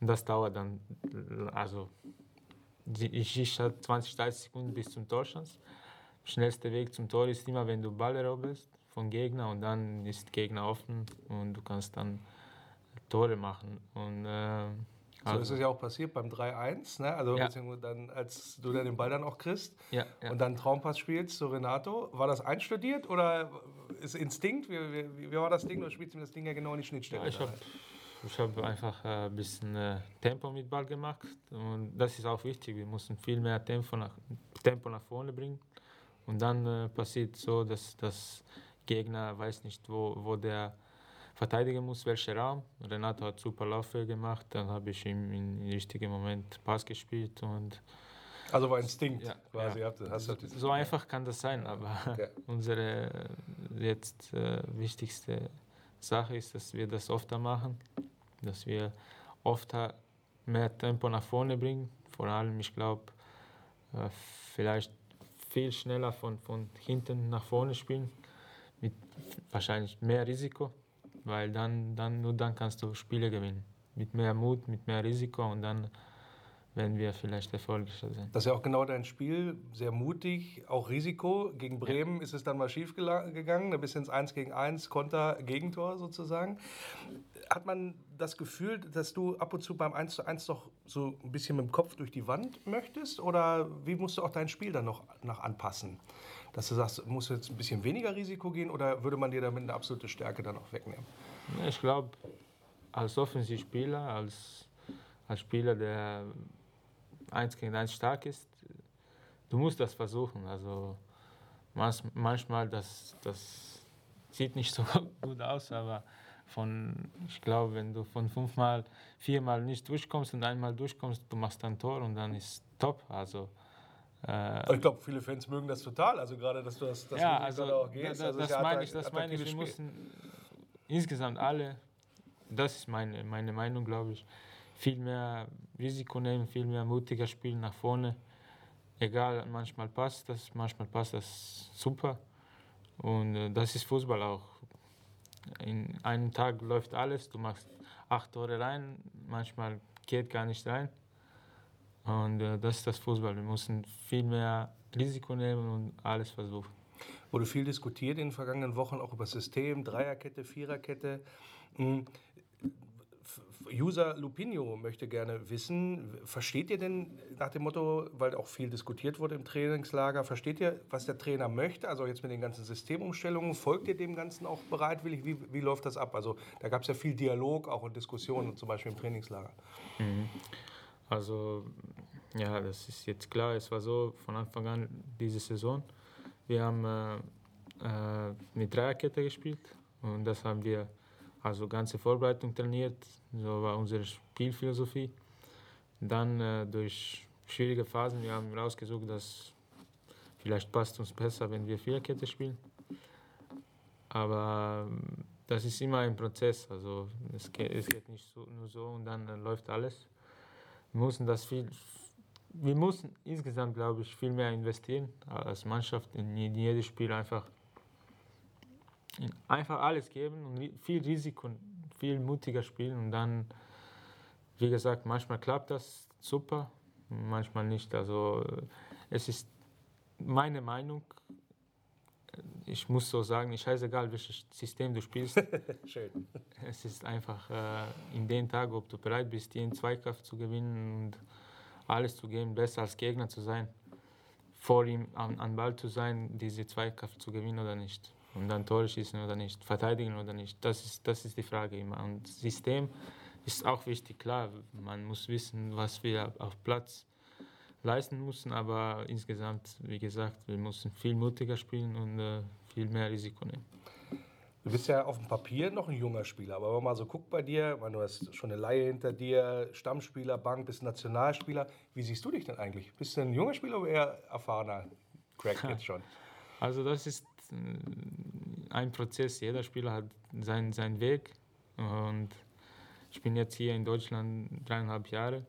und das dauert dann, also ich, ich 20, 30 Sekunden bis zum Torschance. Schnellster Weg zum Tor ist immer, wenn du Ball eroberst vom Gegner und dann ist Gegner offen und du kannst dann Tore machen. Und, äh, so also, ist es ja auch passiert beim 3-1, ne? also ja. dann, als du dann den Ball dann auch kriegst ja, ja. und dann Traumpass spielst zu Renato. War das einstudiert oder ist Instinkt? Wie, wie, wie war das Ding? Du spielst mir das Ding ja genau in die Schnittstelle. ich habe hab einfach ein bisschen äh, Tempo mit Ball gemacht und das ist auch wichtig. Wir müssen viel mehr Tempo nach, Tempo nach vorne bringen und dann äh, passiert so, dass das Gegner weiß nicht, wo, wo der verteidigen muss, welcher Raum. Renato hat super Laufe gemacht, dann habe ich ihm im richtigen Moment Pass gespielt und also war Instinkt ja, quasi. Ja. Hast du so einfach kann das sein, aber ja. unsere jetzt äh, wichtigste Sache ist, dass wir das öfter machen, dass wir oft mehr Tempo nach vorne bringen. Vor allem, ich glaube, äh, vielleicht viel schneller von, von hinten nach vorne spielen, mit wahrscheinlich mehr Risiko weil dann, dann, nur dann kannst du Spiele gewinnen. Mit mehr Mut, mit mehr Risiko und dann werden wir vielleicht erfolgreicher sein. Das ist ja auch genau dein Spiel, sehr mutig, auch Risiko. Gegen Bremen ja. ist es dann mal schief gegangen, ein bisschen ins 1 gegen 1, Konter, Gegentor sozusagen. Hat man das Gefühl, dass du ab und zu beim 1 zu 1 doch so ein bisschen mit dem Kopf durch die Wand möchtest? Oder wie musst du auch dein Spiel dann noch, noch anpassen? dass du sagst, muss jetzt ein bisschen weniger Risiko gehen oder würde man dir damit eine absolute Stärke dann auch wegnehmen? Ich glaube, als Offensivspieler, als, als Spieler, der eins gegen eins stark ist, du musst das versuchen. Also manchmal, das, das sieht nicht so gut aus, aber von, ich glaube, wenn du von fünfmal, viermal nicht durchkommst und einmal durchkommst, du machst ein Tor und dann ist top. Also äh, ich glaube, viele Fans mögen das total. Also gerade, dass du das, das ja, also, auch gehst. Da, also das, meine ich, das meine ich. Wir müssen insgesamt alle, das ist meine, meine Meinung, glaube ich, viel mehr Risiko nehmen, viel mehr mutiger spielen nach vorne. Egal, manchmal passt das, manchmal passt das super. Und äh, das ist Fußball auch. In einem Tag läuft alles, du machst acht Tore rein, manchmal geht gar nicht rein. Und äh, das ist das Fußball. Wir müssen viel mehr Risiko nehmen und alles versuchen. Wurde viel diskutiert in den vergangenen Wochen auch über das System, Dreierkette, Viererkette. User Lupino möchte gerne wissen, versteht ihr denn nach dem Motto, weil auch viel diskutiert wurde im Trainingslager, versteht ihr, was der Trainer möchte? Also jetzt mit den ganzen Systemumstellungen, folgt ihr dem Ganzen auch bereitwillig? Wie, wie läuft das ab? Also da gab es ja viel Dialog, auch und Diskussionen, zum Beispiel im Trainingslager. Mhm. Also ja, das ist jetzt klar. Es war so von Anfang an diese Saison. Wir haben äh, äh, mit Dreierkette gespielt und das haben wir also ganze Vorbereitung trainiert. So war unsere Spielphilosophie. Dann äh, durch schwierige Phasen, wir haben rausgesucht, dass vielleicht passt uns besser, wenn wir Viererkette spielen. Aber das ist immer ein Prozess. Also es geht, es geht nicht so, nur so und dann äh, läuft alles müssen das viel, wir müssen insgesamt, glaube ich, viel mehr investieren als Mannschaft in jedes Spiel einfach, einfach alles geben und viel Risiko, viel mutiger spielen und dann, wie gesagt, manchmal klappt das super, manchmal nicht. Also es ist meine Meinung, ich muss so sagen, ich scheißegal, welches System du spielst. Schön. Es ist einfach äh, in den Tag, ob du bereit bist, jeden Zweikampf zu gewinnen und alles zu geben, besser als Gegner zu sein, vor ihm an, an Ball zu sein, diese Zweikampf zu gewinnen oder nicht. Und dann Tore schießen oder nicht, verteidigen oder nicht. Das ist, das ist die Frage immer. Und System ist auch wichtig, klar. Man muss wissen, was wir auf Platz leisten müssen. Aber insgesamt, wie gesagt, wir müssen viel mutiger spielen und äh, viel mehr Risiko nehmen. Du bist ja auf dem Papier noch ein junger Spieler, aber wenn man mal so guckt bei dir, du hast schon eine Laie hinter dir, Stammspieler, Bank, bist Nationalspieler. Wie siehst du dich denn eigentlich? Bist du ein junger Spieler oder eher erfahrener Crack jetzt schon? Also das ist ein Prozess. Jeder Spieler hat seinen, seinen Weg und ich bin jetzt hier in Deutschland dreieinhalb Jahre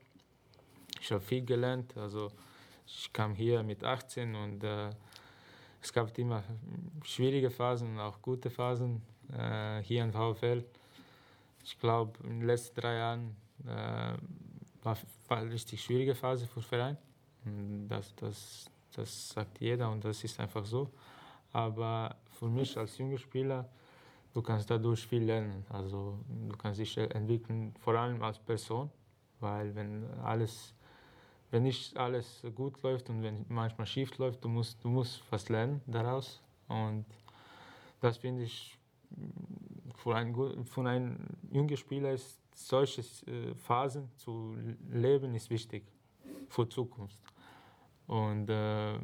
ich habe viel gelernt. Also ich kam hier mit 18 und äh, es gab immer schwierige Phasen und auch gute Phasen äh, hier in VfL. Ich glaube, in den letzten drei Jahren äh, war, war eine richtig schwierige Phase für den Verein. Das, das, das sagt jeder und das ist einfach so. Aber für mich als junger Spieler du kannst dadurch viel lernen. Also du kannst dich entwickeln, vor allem als Person, weil wenn alles, wenn nicht alles gut läuft und wenn manchmal schief läuft, du musst, du musst was lernen daraus. Und das finde ich von einem, von einem jungen Spieler ist solche äh, Phasen zu leben ist wichtig für Zukunft. Und äh,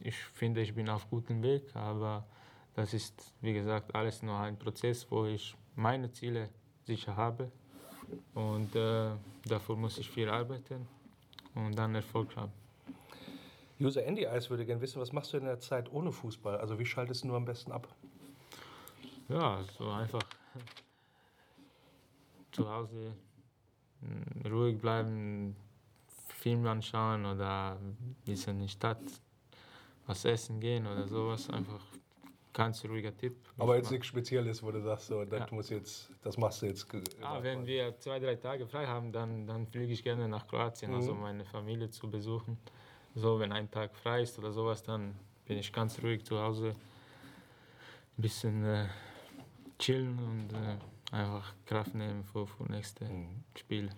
ich finde, ich bin auf gutem Weg, aber das ist, wie gesagt, alles nur ein Prozess, wo ich meine Ziele sicher habe. Und äh, dafür muss ich viel arbeiten und dann Erfolg haben. User Andy Eis würde gerne wissen, was machst du in der Zeit ohne Fußball? Also wie schaltest du am besten ab? Ja, so einfach zu Hause mm, ruhig bleiben, Film anschauen oder ein bisschen in die Stadt was essen gehen oder sowas. Einfach ganz ruhiger Tipp. Aber jetzt nichts Spezielles, wo du sagst, so, das, Ja. muss jetzt, das machst du jetzt. Ah, wenn wir zwei, drei Tage frei haben, dann, dann fliege ich gerne nach Kroatien, Mhm. also meine Familie zu besuchen. So, wenn ein Tag frei ist oder sowas, dann bin ich ganz ruhig zu Hause. Ein bisschen äh, chillen und äh, einfach Kraft nehmen für, für nächste Mhm. Spiele.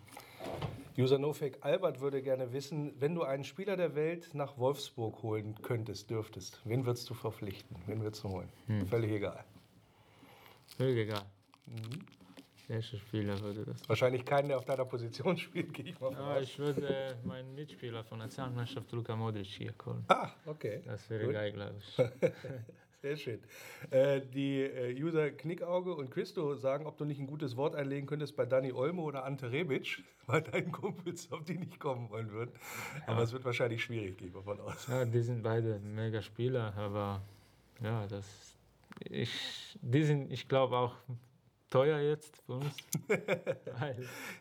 User NoFake Albert würde gerne wissen, wenn du einen Spieler der Welt nach Wolfsburg holen könntest, dürftest, wen würdest du verpflichten? Wen würdest du holen? Hm. Völlig egal. Völlig egal. Mhm. Welcher Spieler würde das? Wahrscheinlich keinen, der auf deiner Position spielt, gehe ich mal von Ja, ich würde äh, meinen Mitspieler von der Nationalmannschaft, Luka Modric, hier holen. Ah, okay. Das wäre Gut. geil, glaube ich. Sehr schön. Äh, die äh, User Knickauge und Christo sagen, ob du nicht ein gutes Wort einlegen könntest bei Dani Olmo oder Ante Rebic, bei deinen Kumpels, ob die nicht kommen wollen würden. Aber es wird wahrscheinlich schwierig, gehe ich mal von aus. Ja, die sind beide mega Spieler, aber ja, das ich, die sind, ich glaube auch teuer jetzt für uns.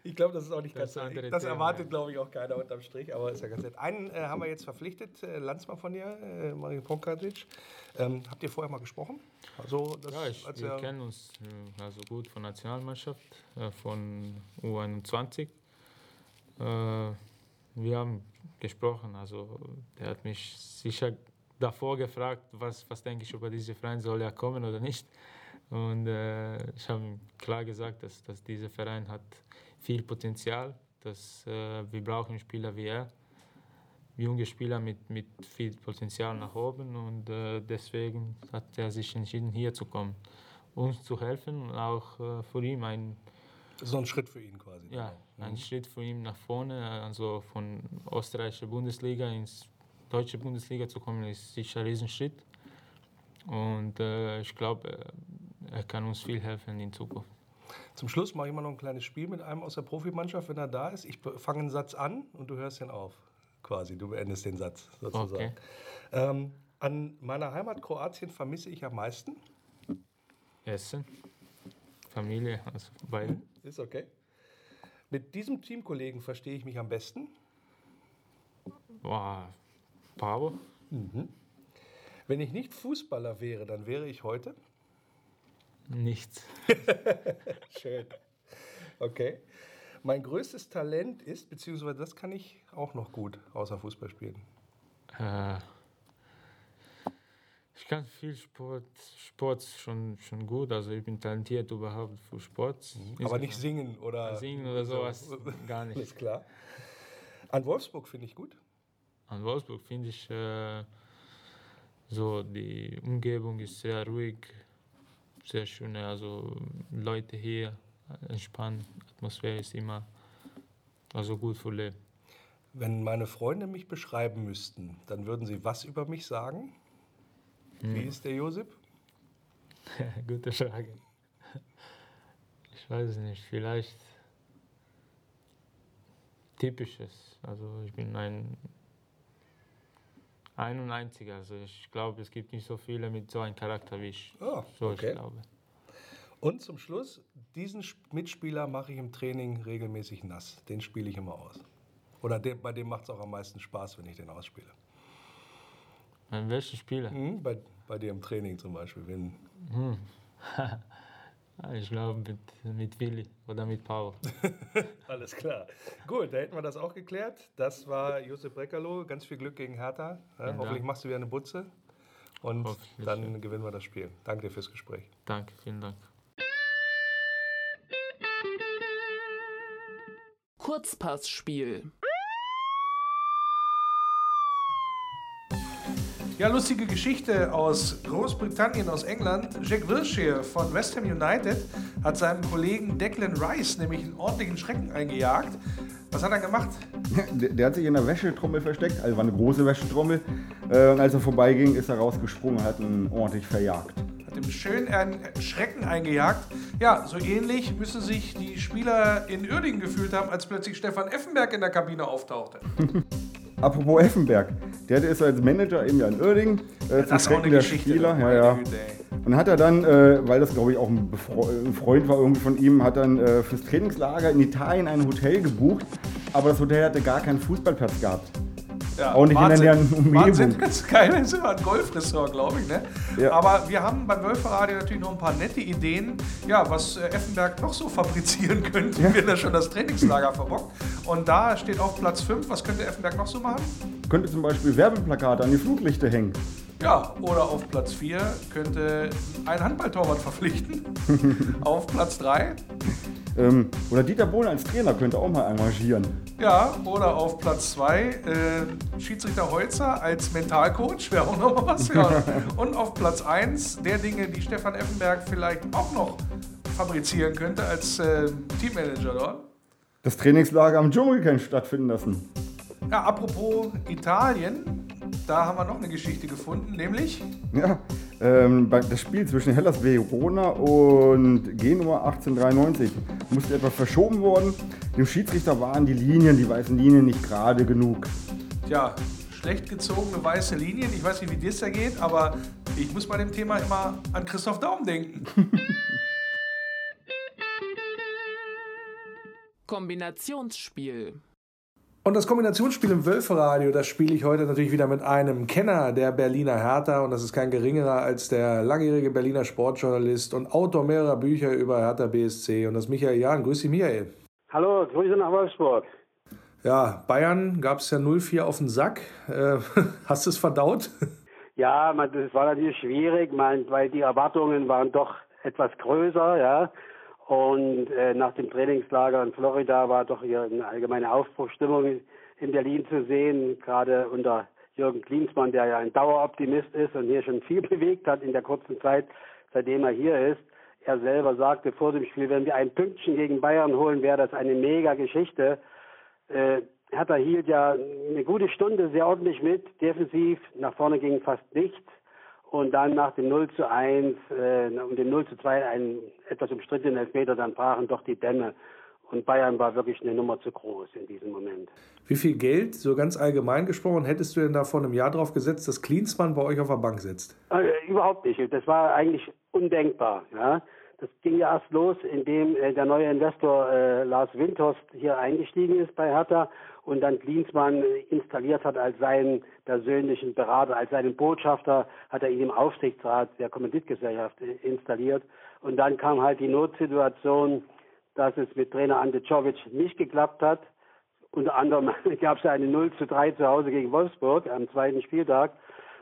Ich glaube, das ist auch nicht Das ganz so. andere Das erwartet, glaube ich, auch keiner unterm Strich, aber ist ja ganz nett. Einen äh, haben wir jetzt verpflichtet, äh, Landsmann von dir, äh, Mario Ponkatic. Ähm, habt ihr vorher mal gesprochen? Also, das, ja, ich, als wir kennen uns äh, also gut von Nationalmannschaft, äh, von U21. Äh, wir haben gesprochen, also der hat mich sicher davor gefragt, was, was denke ich über diese Verein, soll er kommen oder nicht. Und äh, ich habe ihm klar gesagt, dass, dass dieser Verein hat viel Potenzial, dass äh, wir brauchen Spieler wie er, junge Spieler mit, mit viel Potenzial nach oben und äh, deswegen hat er sich entschieden, hier zu kommen, uns zu helfen und auch äh, für ihn ein So ein Schritt für ihn quasi. ja, ein Schritt für ihn nach vorne, also von österreichischer Bundesliga ins deutsche Bundesliga zu kommen, ist sicher ein Riesenschritt. Und äh, ich glaube, er, kann uns viel helfen in Zukunft. Zum Schluss mache ich mal noch ein kleines Spiel mit einem aus der Profimannschaft, wenn er da ist. Ich fange einen Satz an und du hörst ihn auf. Quasi, du beendest den Satz sozusagen. Okay. Ähm, an meiner Heimat Kroatien vermisse ich am meisten. Essen, Familie, also beide. Ist okay. Mit diesem Teamkollegen verstehe ich mich am besten. Wow. Pavo, Mhm. Wenn ich nicht Fußballer wäre, dann wäre ich heute. Nichts. Schön. Okay. Mein größtes Talent ist, beziehungsweise das kann ich auch noch gut, außer Fußball spielen. Äh, ich kann viel Sport, Sport schon, schon gut, also ich bin talentiert überhaupt für Sport. Mhm. Aber nicht singen oder. Singen oder sowas, gar nicht. Alles klar. An Wolfsburg finde ich gut. An Wolfsburg finde ich, äh, so die Umgebung ist sehr ruhig, sehr schön, also Leute hier, entspannt, Atmosphäre ist immer also gut für Leben. Wenn meine Freunde mich beschreiben müssten, dann würden sie was über mich sagen? Wie Hm. ist der Josip? Gute Frage. Ich weiß es nicht, vielleicht typisches. Also ich bin ein ein und einziger. Also ich glaube, es gibt nicht so viele mit so einem Charakter wie ich. Ah, so okay. ich glaube. Und zum Schluss, diesen Sp- Mitspieler mache ich im Training regelmäßig nass. Den spiele ich immer aus. Oder der, bei dem macht es auch am meisten Spaß, wenn ich den ausspiele. An welche Spieler? Mhm, bei, bei dir im Training zum Beispiel. Wenn, Hm. ich glaube mit, mit Willi oder mit Paul. Alles klar. Gut, da hätten wir das auch geklärt. Das war Josep Breckerloh. Ganz viel Glück gegen Hertha. Ja, Vielen hoffentlich machst du wieder eine Butze. Und dann gewinnen wir das Spiel. Danke dir fürs Gespräch. Danke, vielen Dank. Kurzpassspiel. Ja, lustige Geschichte aus Großbritannien, aus England. Jack Wilshere von West Ham United hat seinem Kollegen Declan Rice nämlich einen ordentlichen Schrecken eingejagt. Was hat er gemacht? Der, der hat sich in der Wäschetrommel versteckt, also war eine große Wäschetrommel. Äh, und als er vorbeiging, ist er rausgesprungen, hat ihn ordentlich verjagt. Hat ihm schön einen Schrecken eingejagt. Ja, so ähnlich müssen sich die Spieler in Uerdingen gefühlt haben, als plötzlich Stefan Effenberg in der Kabine auftauchte. Apropos Effenberg, der ist als Manager eben ja in Uerdingen, äh, Ja, zum Schrecken eine der Geschichte, Spieler. Ja, ja. Und hat er dann, äh, weil das glaube ich auch ein, ein Freund war irgendwie von ihm, hat dann äh, fürs Trainingslager in Italien ein Hotel gebucht, aber das Hotel hatte gar keinen Fußballplatz gehabt. Ja, Auch nicht in der näheren Umgebung. Wahnsinn, ist geil. Das ist immer ein Golfressort, glaube ich. Ne? Ja. Aber wir haben beim Wölferradio natürlich noch ein paar nette Ideen, ja, was äh, Effenberg noch so fabrizieren könnte, wenn er schon das Trainingslager verbockt. Und da steht auf Platz 5. Was könnte Effenberg noch so machen? Könnte zum Beispiel Werbeplakate an die Fluglichter hängen. Ja, oder auf Platz 4 könnte ein Handballtorwart verpflichten. auf Platz 3, Ähm, oder Dieter Bohlen als Trainer könnte auch mal engagieren. ja, oder auf Platz 2 äh, Schiedsrichter Holzer als Mentalcoach, wäre auch noch mal was. Ja. Und auf Platz 1 der Dinge, die Stefan Effenberg vielleicht auch noch fabrizieren könnte als äh, Teammanager dort. Das Trainingslager am Dschungelcamp stattfinden lassen. Ja, apropos Italien, da haben wir noch eine Geschichte gefunden, nämlich Ja, ähm, bei- das Spiel zwischen Hellas Verona und Genua 1893 musste etwas verschoben worden. Dem Schiedsrichter waren die Linien, die weißen Linien nicht gerade genug. ja, schlecht gezogene weiße Linien. Ich weiß nicht, wie dir es da geht, aber ich muss bei dem Thema immer an Christoph Daum denken. Kombinationsspiel. Und das Kombinationsspiel im Wölferadio, das spiele ich heute natürlich wieder mit einem Kenner der Berliner Hertha und das ist kein geringerer als der langjährige Berliner Sportjournalist und Autor mehrerer Bücher über Hertha BSC und das ist Michael Jahn. Grüß dich, Michael. Hallo, Grüße nach Wolfsburg. Ja, Bayern gab es ja 0-4 auf den Sack. Äh, hast du es verdaut? Ja, man, das war natürlich schwierig, man, weil die Erwartungen waren doch etwas größer, ja. Und äh, nach dem Trainingslager in Florida war doch hier eine allgemeine Aufbruchstimmung in Berlin zu sehen, gerade unter Jürgen Klinsmann, der ja ein Daueroptimist ist und hier schon viel bewegt hat in der kurzen Zeit, seitdem er hier ist. Er selber sagte vor dem Spiel, wenn wir ein Pünktchen gegen Bayern holen, wäre das eine mega Geschichte. Äh, Hertha hielt ja eine gute Stunde sehr ordentlich mit, defensiv, nach vorne ging fast nichts. Und dann nach dem 0 zu 1 äh, und dem 0 zu 2 einen etwas umstrittenen Elfmeter, dann brachen doch die Dämme. Und Bayern war wirklich eine Nummer zu groß in diesem Moment. Wie viel Geld, so ganz allgemein gesprochen, hättest du denn da vor einem Jahr drauf gesetzt, dass Klinsmann bei euch auf der Bank sitzt? Äh, überhaupt nicht. Das war eigentlich undenkbar. Ja? Das ging ja erst los, indem äh, der neue Investor äh, Lars Windhorst hier eingestiegen ist bei Hertha und dann Klinsmann äh, installiert hat als seinen persönlichen Berater, als seinen Botschafter, hat er ihn im Aufsichtsrat der Kommanditgesellschaft äh, installiert. Und dann kam halt die Notsituation, dass es mit Trainer Ante Czovic nicht geklappt hat. Unter anderem gab es eine 0 zu 3 zu Hause gegen Wolfsburg am zweiten Spieltag.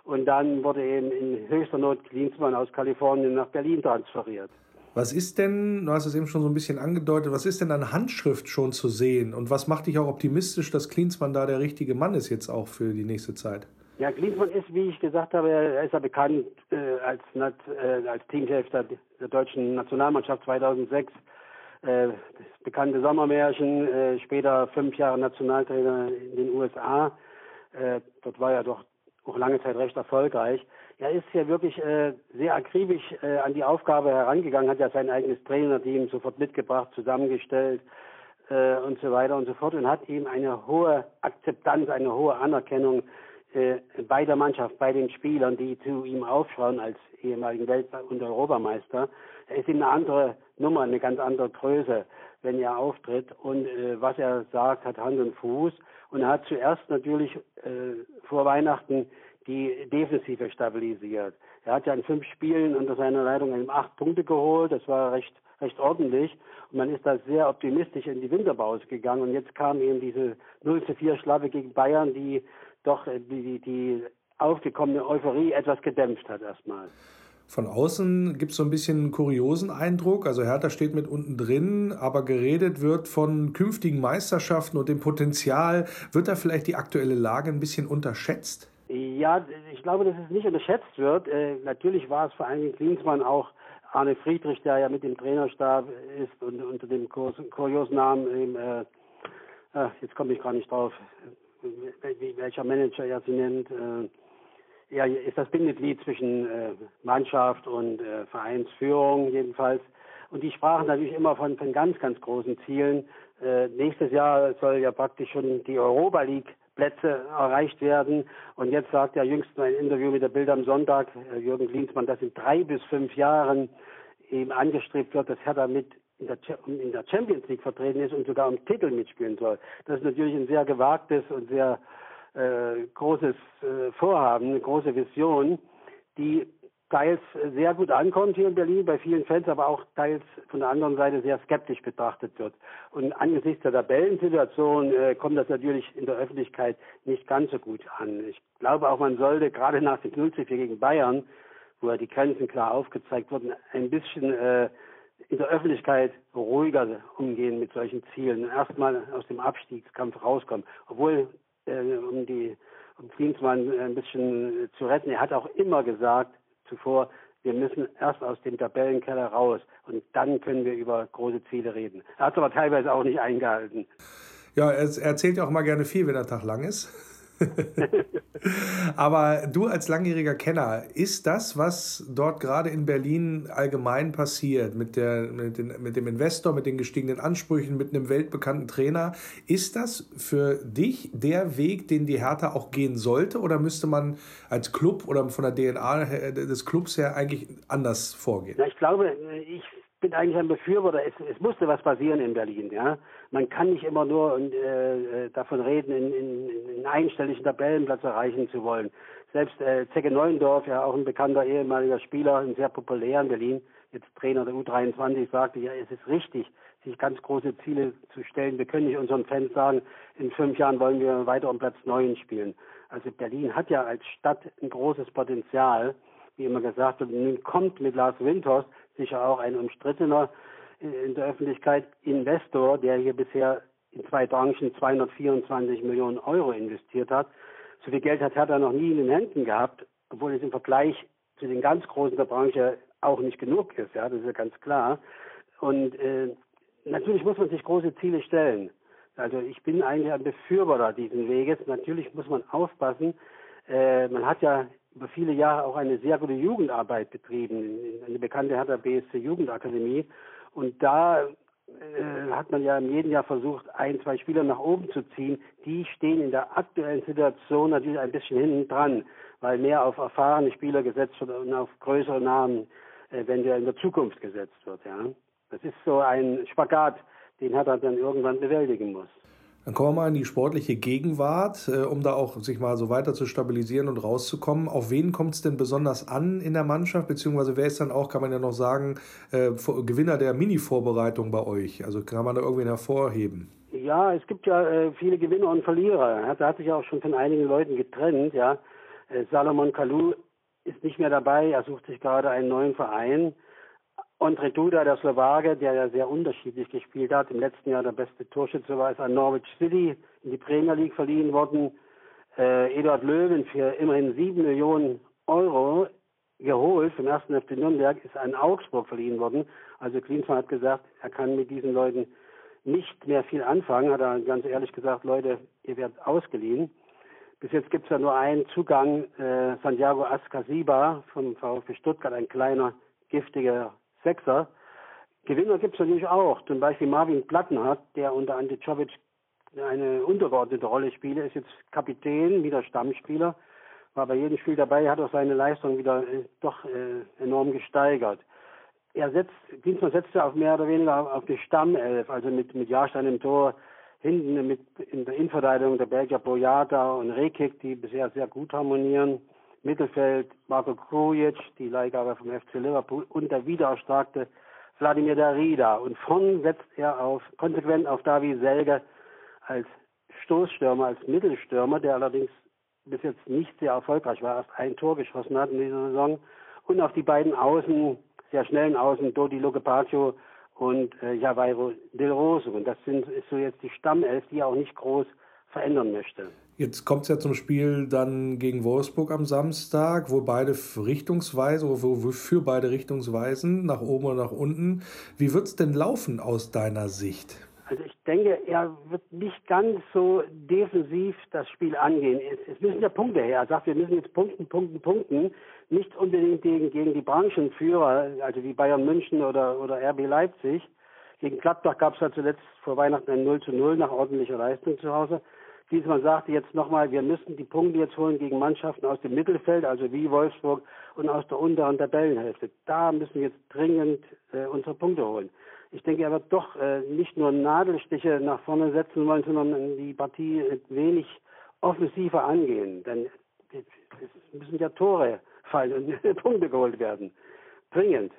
Und dann wurde eben in höchster Not Klinsmann aus Kalifornien nach Berlin transferiert. Was ist denn, du hast es eben schon so ein bisschen angedeutet, was ist denn an Handschrift schon zu sehen? Und was macht dich auch optimistisch, dass Klinsmann da der richtige Mann ist jetzt auch für die nächste Zeit? Ja, Klinsmann ist, wie ich gesagt habe, er ist ja bekannt äh, als, äh, als Teamchef der, der deutschen Nationalmannschaft 2006. Äh, das bekannte Sommermärchen, äh, später fünf Jahre Nationaltrainer in den USA. Äh, dort war er doch auch lange Zeit recht erfolgreich. Er ist ja wirklich äh, sehr akribisch äh, an die Aufgabe herangegangen, hat ja sein eigenes Trainerteam sofort mitgebracht, zusammengestellt äh, und so weiter und so fort und hat eben eine hohe Akzeptanz, eine hohe Anerkennung äh, bei der Mannschaft, bei den Spielern, die zu ihm aufschauen als ehemaligen Welt- und Europameister. Er ist eine andere Nummer, eine ganz andere Größe, wenn er auftritt. Und äh, was er sagt, hat Hand und Fuß. Und er hat zuerst natürlich äh, vor Weihnachten die Defensive stabilisiert. Er hat ja in fünf Spielen unter seiner Leitung eben acht Punkte geholt. Das war recht, recht ordentlich. Und man ist da sehr optimistisch in die Winterpause gegangen. Und jetzt kam eben diese 0 zu 4 Schlappe gegen Bayern, die doch äh, die, die aufgekommene Euphorie etwas gedämpft hat erstmal. Von außen gibt es so ein bisschen einen kuriosen Eindruck. Also Hertha steht mit unten drin, aber geredet wird von künftigen Meisterschaften und dem Potenzial. Wird da vielleicht die aktuelle Lage ein bisschen unterschätzt? Ja, ich glaube, dass es nicht unterschätzt wird. Äh, natürlich war es vor allen Dingen Klinsmann auch Arne Friedrich, der ja mit dem Trainerstab ist und unter dem kuriosen Namen, äh, äh, jetzt komme ich gar nicht drauf, welcher Manager er sie nennt. Er ist das Bindeglied zwischen äh, Mannschaft und äh, Vereinsführung jedenfalls. Und die sprachen natürlich immer von, von ganz, ganz großen Zielen. Äh, nächstes Jahr soll ja praktisch schon die Europa League Plätze erreicht werden. Und jetzt sagt er jüngst ein Interview mit der Bild am Sonntag, äh, Jürgen Klinsmann, dass in drei bis fünf Jahren eben angestrebt wird, dass Hertha mit in der, in der Champions League vertreten ist und sogar um Titel mitspielen soll. Das ist natürlich ein sehr gewagtes und sehr äh, großes äh, Vorhaben, eine große Vision, die teils sehr gut ankommt hier in Berlin bei vielen Fans, aber auch teils von der anderen Seite sehr skeptisch betrachtet wird. Und angesichts der Tabellensituation äh, kommt das natürlich in der Öffentlichkeit nicht ganz so gut an. Ich glaube auch, man sollte gerade nach dem 0 4 gegen Bayern, wo ja die Grenzen klar aufgezeigt wurden, ein bisschen äh, in der Öffentlichkeit ruhiger umgehen mit solchen Zielen. Erstmal aus dem Abstiegskampf rauskommen. Obwohl, äh, um die um Klinsmann ein bisschen zu retten, er hat auch immer gesagt, zuvor, wir müssen erst aus dem Tabellenkeller raus und dann können wir über große Ziele reden. Er hat es aber teilweise auch nicht eingehalten. Ja, er erzählt ja auch mal gerne viel, wenn der Tag lang ist. Aber du als langjähriger Kenner, ist das, was dort gerade in Berlin allgemein passiert, mit, der, mit, den, mit dem Investor, mit den gestiegenen Ansprüchen, mit einem weltbekannten Trainer, ist das für dich der Weg, den die Hertha auch gehen sollte? Oder müsste man als Club oder von der DNA des Clubs her eigentlich anders vorgehen? Ja, ich glaube, ich bin eigentlich ein Befürworter. Es, es musste was passieren in Berlin. Ja, man kann nicht immer nur äh, davon reden, in, in, in einstelligen Tabellenplatz erreichen zu wollen. Selbst äh, Zecke Neuendorf, ja auch ein bekannter ehemaliger Spieler, ein sehr populär in Berlin, jetzt Trainer der U23, sagte, ja, es ist richtig, sich ganz große Ziele zu stellen. Wir können nicht unseren Fans sagen, in fünf Jahren wollen wir weiter um Platz neun spielen. Also Berlin hat ja als Stadt ein großes Potenzial, wie immer gesagt. Und nun kommt mit Lars Winters sicher auch ein umstrittener äh, in der Öffentlichkeit Investor, der hier bisher in zwei Branchen 224 Millionen Euro investiert hat. So viel Geld hat Hertha noch nie in den Händen gehabt, obwohl es im Vergleich zu den ganz Großen der Branche auch nicht genug ist. Ja, das ist ja ganz klar. Und äh, natürlich muss man sich große Ziele stellen. Also ich bin eigentlich ein Befürworter dieses Weges. Natürlich muss man aufpassen. Äh, man hat ja über viele Jahre auch eine sehr gute Jugendarbeit betrieben, eine bekannte Hertha BSC Jugendakademie. Und da äh, hat man ja in jedem Jahr versucht, ein, zwei Spieler nach oben zu ziehen. Die stehen in der aktuellen Situation natürlich ein bisschen hinten dran, weil mehr auf erfahrene Spieler gesetzt wird und auf größere Namen, äh, wenn der in der Zukunft gesetzt wird. Ja. Das ist so ein Spagat, den Hertha dann irgendwann bewältigen muss. Dann kommen wir mal in die sportliche Gegenwart, äh, um da auch sich mal so weiter zu stabilisieren und rauszukommen. Auf wen kommt es denn besonders an in der Mannschaft, beziehungsweise wer ist dann auch, kann man ja noch sagen, äh, Gewinner der Mini-Vorbereitung bei euch? Also kann man da irgendwen hervorheben? Ja, es gibt ja äh, viele Gewinner und Verlierer. Da hat sich auch schon von einigen Leuten getrennt. Ja, äh, Salomon Kalou ist nicht mehr dabei. Er sucht sich gerade einen neuen Verein. Andre Duda, der Slowake, der ja sehr unterschiedlich gespielt hat, im letzten Jahr der beste Torschütze war, ist an Norwich City in die Premier League verliehen worden. Äh, Eduard Löwen für immerhin sieben Millionen Euro geholt vom ersten FC Nürnberg ist an Augsburg verliehen worden. Also Klinsmann hat gesagt, er kann mit diesen Leuten nicht mehr viel anfangen, hat er ganz ehrlich gesagt, Leute, ihr werdet ausgeliehen. Bis jetzt gibt es ja nur einen Zugang, äh, Santiago Ascasiba vom VfB Stuttgart, ein kleiner, giftiger Sechser. Gewinner gibt es natürlich auch. Zum Beispiel Marvin Plattenhardt, der unter Ante Czovic eine untergeordnete Rolle spielt, ist jetzt Kapitän, wieder Stammspieler, war bei jedem Spiel dabei, hat auch seine Leistung wieder äh, doch äh, enorm gesteigert. Er setzt, Dienstmann setzte auf mehr oder weniger auf die Stammelf, also mit, mit Jahrstein im Tor, hinten mit in der Innenverteidigung der Belgier Boyata und Rekik, die bisher sehr gut harmonieren. Mittelfeld Marco Krujic, die Leihgabe vom FC Liverpool und der wiedererstarkte Wladimir Darida. Und vorn setzt er auf, konsequent auf Davi Selge als Stoßstürmer, als Mittelstürmer, der allerdings bis jetzt nicht sehr erfolgreich war, erst ein Tor geschossen hat in dieser Saison. Und auf die beiden Außen, sehr schnellen Außen, Dodi Locapaccio und äh, Javairo Del Rosso. Und das sind, ist so jetzt die Stammelf, die er auch nicht groß verändern möchte. Jetzt kommt es ja zum Spiel dann gegen Wolfsburg am Samstag, wo beide richtungsweise, wo, für beide Richtungsweisen, nach oben und nach unten. Wie wird es denn laufen aus deiner Sicht? Also ich denke, er wird nicht ganz so defensiv das Spiel angehen. Es, es müssen ja Punkte her. Er sagt, wir müssen jetzt punkten, punkten, punkten. Nicht unbedingt gegen, gegen die Branchenführer, also wie Bayern München oder, oder RB Leipzig. Gegen Gladbach gab es ja zuletzt vor Weihnachten ein 0 zu 0 nach ordentlicher Leistung zu Hause. Diesmal sagte jetzt nochmal, wir müssen die Punkte jetzt holen gegen Mannschaften aus dem Mittelfeld, also wie Wolfsburg und aus der unteren Tabellenhälfte. Da müssen wir jetzt dringend äh, unsere Punkte holen. Ich denke, er wird doch äh, nicht nur Nadelstiche nach vorne setzen wollen, sondern die Partie wenig offensiver angehen. Denn es müssen ja Tore fallen und Punkte geholt werden. Dringend.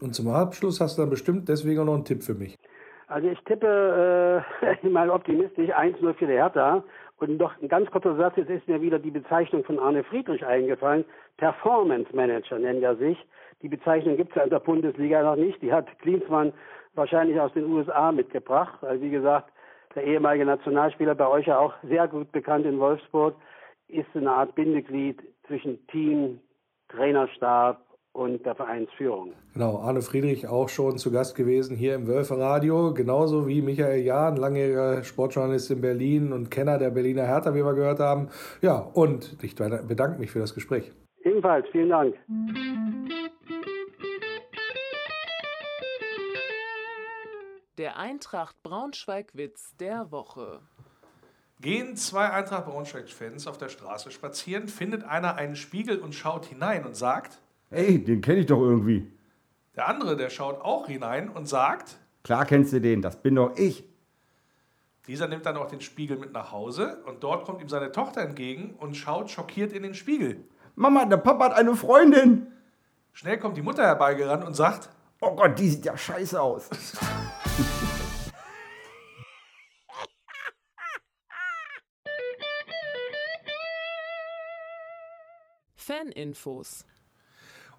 Und zum Abschluss hast du dann bestimmt deswegen auch noch einen Tipp für mich. Also ich tippe äh, mal optimistisch 1-0 für die Hertha. Und noch ein ganz kurzer Satz, jetzt ist mir wieder die Bezeichnung von Arne Friedrich eingefallen. Performance Manager nennt er sich. Die Bezeichnung gibt es ja in der Bundesliga noch nicht. Die hat Klinsmann wahrscheinlich aus den USA mitgebracht. Also wie gesagt, der ehemalige Nationalspieler bei euch ja auch sehr gut bekannt in Wolfsburg, ist eine Art Bindeglied zwischen Team, Trainerstab und der Vereinsführung. Genau, Arne Friedrich auch schon zu Gast gewesen hier im Wölferadio, genauso wie Michael Jahn, langjähriger Sportjournalist in Berlin und Kenner der Berliner Hertha, wie wir gehört haben. Ja, und ich bedanke mich für das Gespräch. Ebenfalls, vielen Dank. Der Eintracht Braunschweig-Witz der Woche. Gehen zwei Eintracht Braunschweig-Fans auf der Straße spazieren, findet einer einen Spiegel und schaut hinein und sagt, Ey, den kenne ich doch irgendwie. Der andere, der schaut auch hinein und sagt, Klar kennst du den, das bin doch ich. Dieser nimmt dann auch den Spiegel mit nach Hause und dort kommt ihm seine Tochter entgegen und schaut schockiert in den Spiegel. Mama, der Papa hat eine Freundin. Schnell kommt die Mutter herbeigerannt und sagt, Oh Gott, die sieht ja scheiße aus. Faninfos.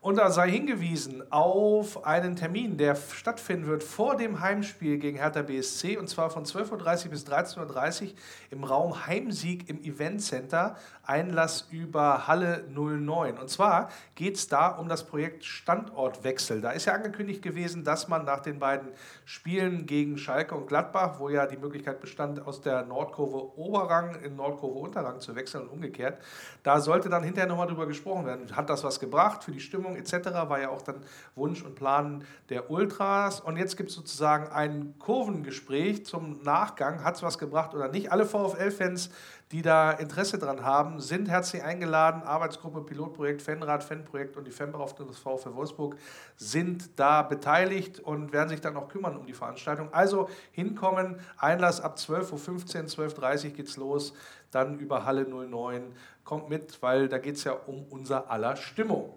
Und da sei hingewiesen auf einen Termin, der stattfinden wird vor dem Heimspiel gegen Hertha BSC und zwar von 12.30 Uhr bis 13.30 Uhr im Raum Heimsieg im Event Center, Einlass über Halle 09. Und zwar geht es da um das Projekt Standortwechsel. Da ist ja angekündigt gewesen, dass man nach den beiden Spielen gegen Schalke und Gladbach, wo ja die Möglichkeit bestand, aus der Nordkurve Oberrang in Nordkurve Unterrang zu wechseln und umgekehrt, da sollte dann hinterher nochmal drüber gesprochen werden. Hat das was gebracht für die Stimmung etc.? War ja auch dann Wunsch und Plan der Ultras. Und jetzt gibt es sozusagen ein Kurvengespräch zum Nachgang. Hat es was gebracht oder nicht? Alle VfL-Fans, die da Interesse dran haben, sind herzlich eingeladen. Arbeitsgruppe, Pilotprojekt, Fanrat, Fanprojekt und die Fanbeauftragten des VfL Wolfsburg sind da beteiligt und werden sich dann auch kümmern um die Veranstaltung. Also hinkommen, Einlass ab 12.15 Uhr, 12.30 Uhr geht es los, dann über Halle 09. Kommt mit, weil da geht es ja um unser aller Stimmung.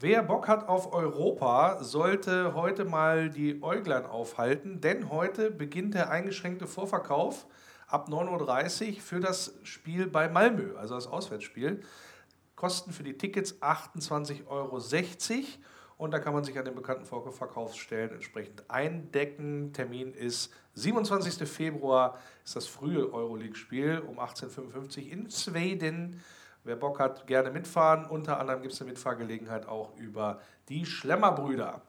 Wer Bock hat auf Europa, sollte heute mal die Äuglein aufhalten, denn heute beginnt der eingeschränkte Vorverkauf ab 9.30 Uhr für das Spiel bei Malmö, also das Auswärtsspiel. Kosten für die Tickets 28,60 Euro und da kann man sich an den bekannten Verkaufsstellen entsprechend eindecken. Termin ist 27. Februar, ist das frühe Euroleague-Spiel um 18.55 Uhr in Schweden. Wer Bock hat, gerne mitfahren. Unter anderem gibt es eine Mitfahrgelegenheit auch über die Schlemmerbrüder.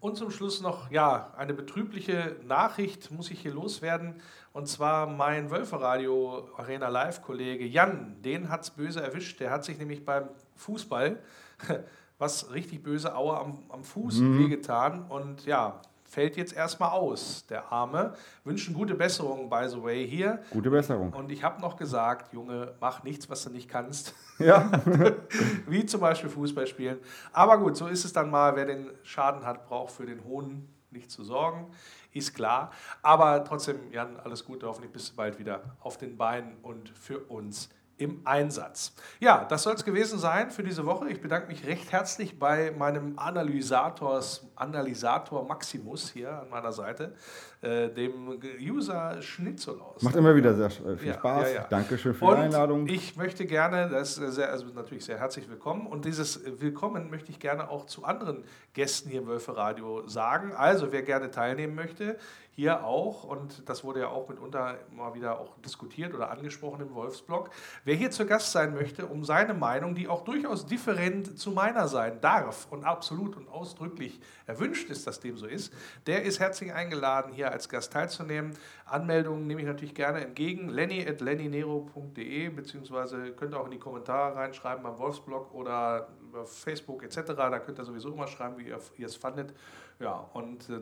Und zum Schluss noch, ja, eine betrübliche Nachricht muss ich hier loswerden. Und zwar mein Wölferadio Arena Live-Kollege Jan, den hat es böse erwischt. Der hat sich nämlich beim Fußball was richtig böse Aue am, am Fuß Mhm. wehgetan. Und ja, fällt jetzt erstmal aus, der Arme. Wünschen gute Besserung, by the way, hier. Gute Besserung. Und ich habe noch gesagt, Junge, mach nichts, was du nicht kannst. Ja. Wie zum Beispiel Fußball spielen. Aber gut, so ist es dann mal. Wer den Schaden hat, braucht für den Hohn nicht zu sorgen. Ist klar. Aber trotzdem, Jan, alles Gute. Hoffentlich bist du bald wieder auf den Beinen und für uns im Einsatz. Ja, das soll es gewesen sein für diese Woche. Ich bedanke mich recht herzlich bei meinem Analysators, Analysator Maximus hier an meiner Seite, äh, dem User Schnitzelaus. Macht immer wieder sehr äh, viel Ja, Spaß. ja, ja. Dankeschön für Und die Einladung. Ich möchte gerne, das ist sehr, also natürlich sehr herzlich willkommen. Und dieses Willkommen möchte ich gerne auch zu anderen Gästen hier im Wölfe Radio sagen. Also, wer gerne teilnehmen möchte, hier auch, und das wurde ja auch mitunter mal wieder auch diskutiert oder angesprochen im Wolfsblog, wer hier zu Gast sein möchte, um seine Meinung, die auch durchaus different zu meiner sein darf und absolut und ausdrücklich erwünscht ist, dass dem so ist, der ist herzlich eingeladen, hier als Gast teilzunehmen. Anmeldungen nehme ich natürlich gerne entgegen. lenny at lennynero.de beziehungsweise könnt ihr auch in die Kommentare reinschreiben beim Wolfsblog oder über Facebook etc. Da könnt ihr sowieso immer schreiben, wie ihr, ihr es fandet. Ja, und äh,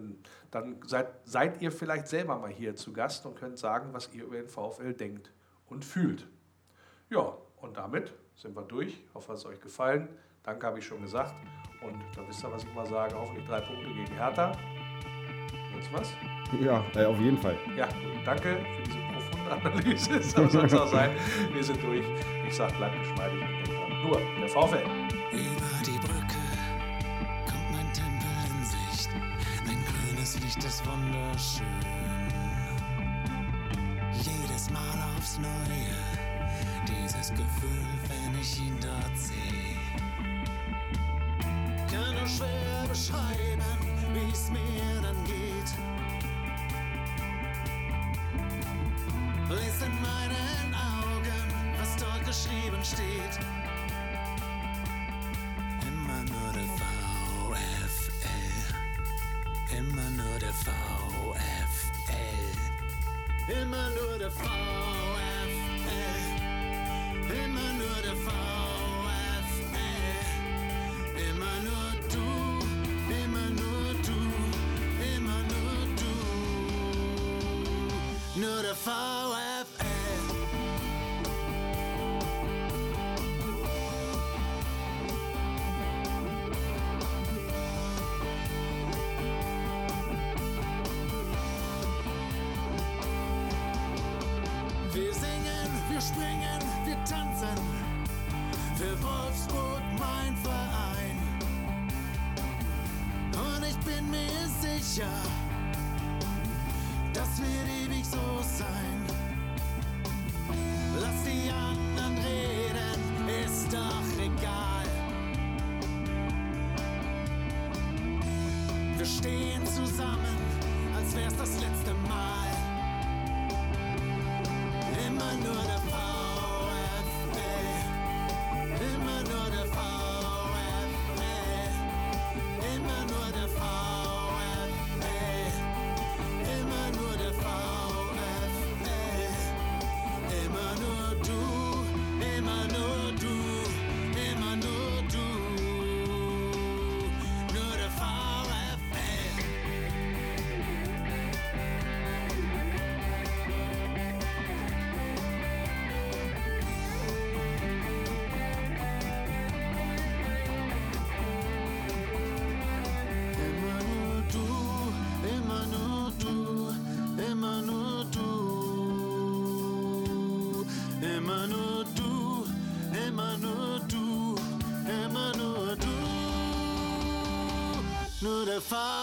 dann seid, seid ihr vielleicht selber mal hier zu Gast und könnt sagen, was ihr über den VfL denkt und fühlt. Ja, und damit sind wir durch. Ich hoffe, es hat euch gefallen. Danke, habe ich schon gesagt. Und da wisst ihr, was ich mal sage. Hoffentlich drei Punkte gegen Hertha. Sonst was? Ja, äh, auf jeden Fall. Ja, danke für diese profunde Analyse. So soll es auch sein. Wir sind durch. Ich sage, bleibt geschmeidig und denkt dran. Nur der VfL. Über die Brücke kommt mein Tempel in Sicht. Ein grünes Licht ist wunderschön. Jedes Mal aufs Neue, dieses Gefühl, wenn ich ihn dort sehe. Kann nur schwer beschreiben, wie es mir dann geht. Lies in meinen Augen, was dort geschrieben steht. Immer nur der VfL. Immer nur der VfL. Immer nur der VfL. Der VfL. Wir singen, wir springen, wir tanzen. Für Wolfsburg mein Verein. Und ich bin mir sicher, das wird ewig so sein. Lass die anderen reden, ist doch egal. Wir stehen zusammen, als wär's das letzte du, immer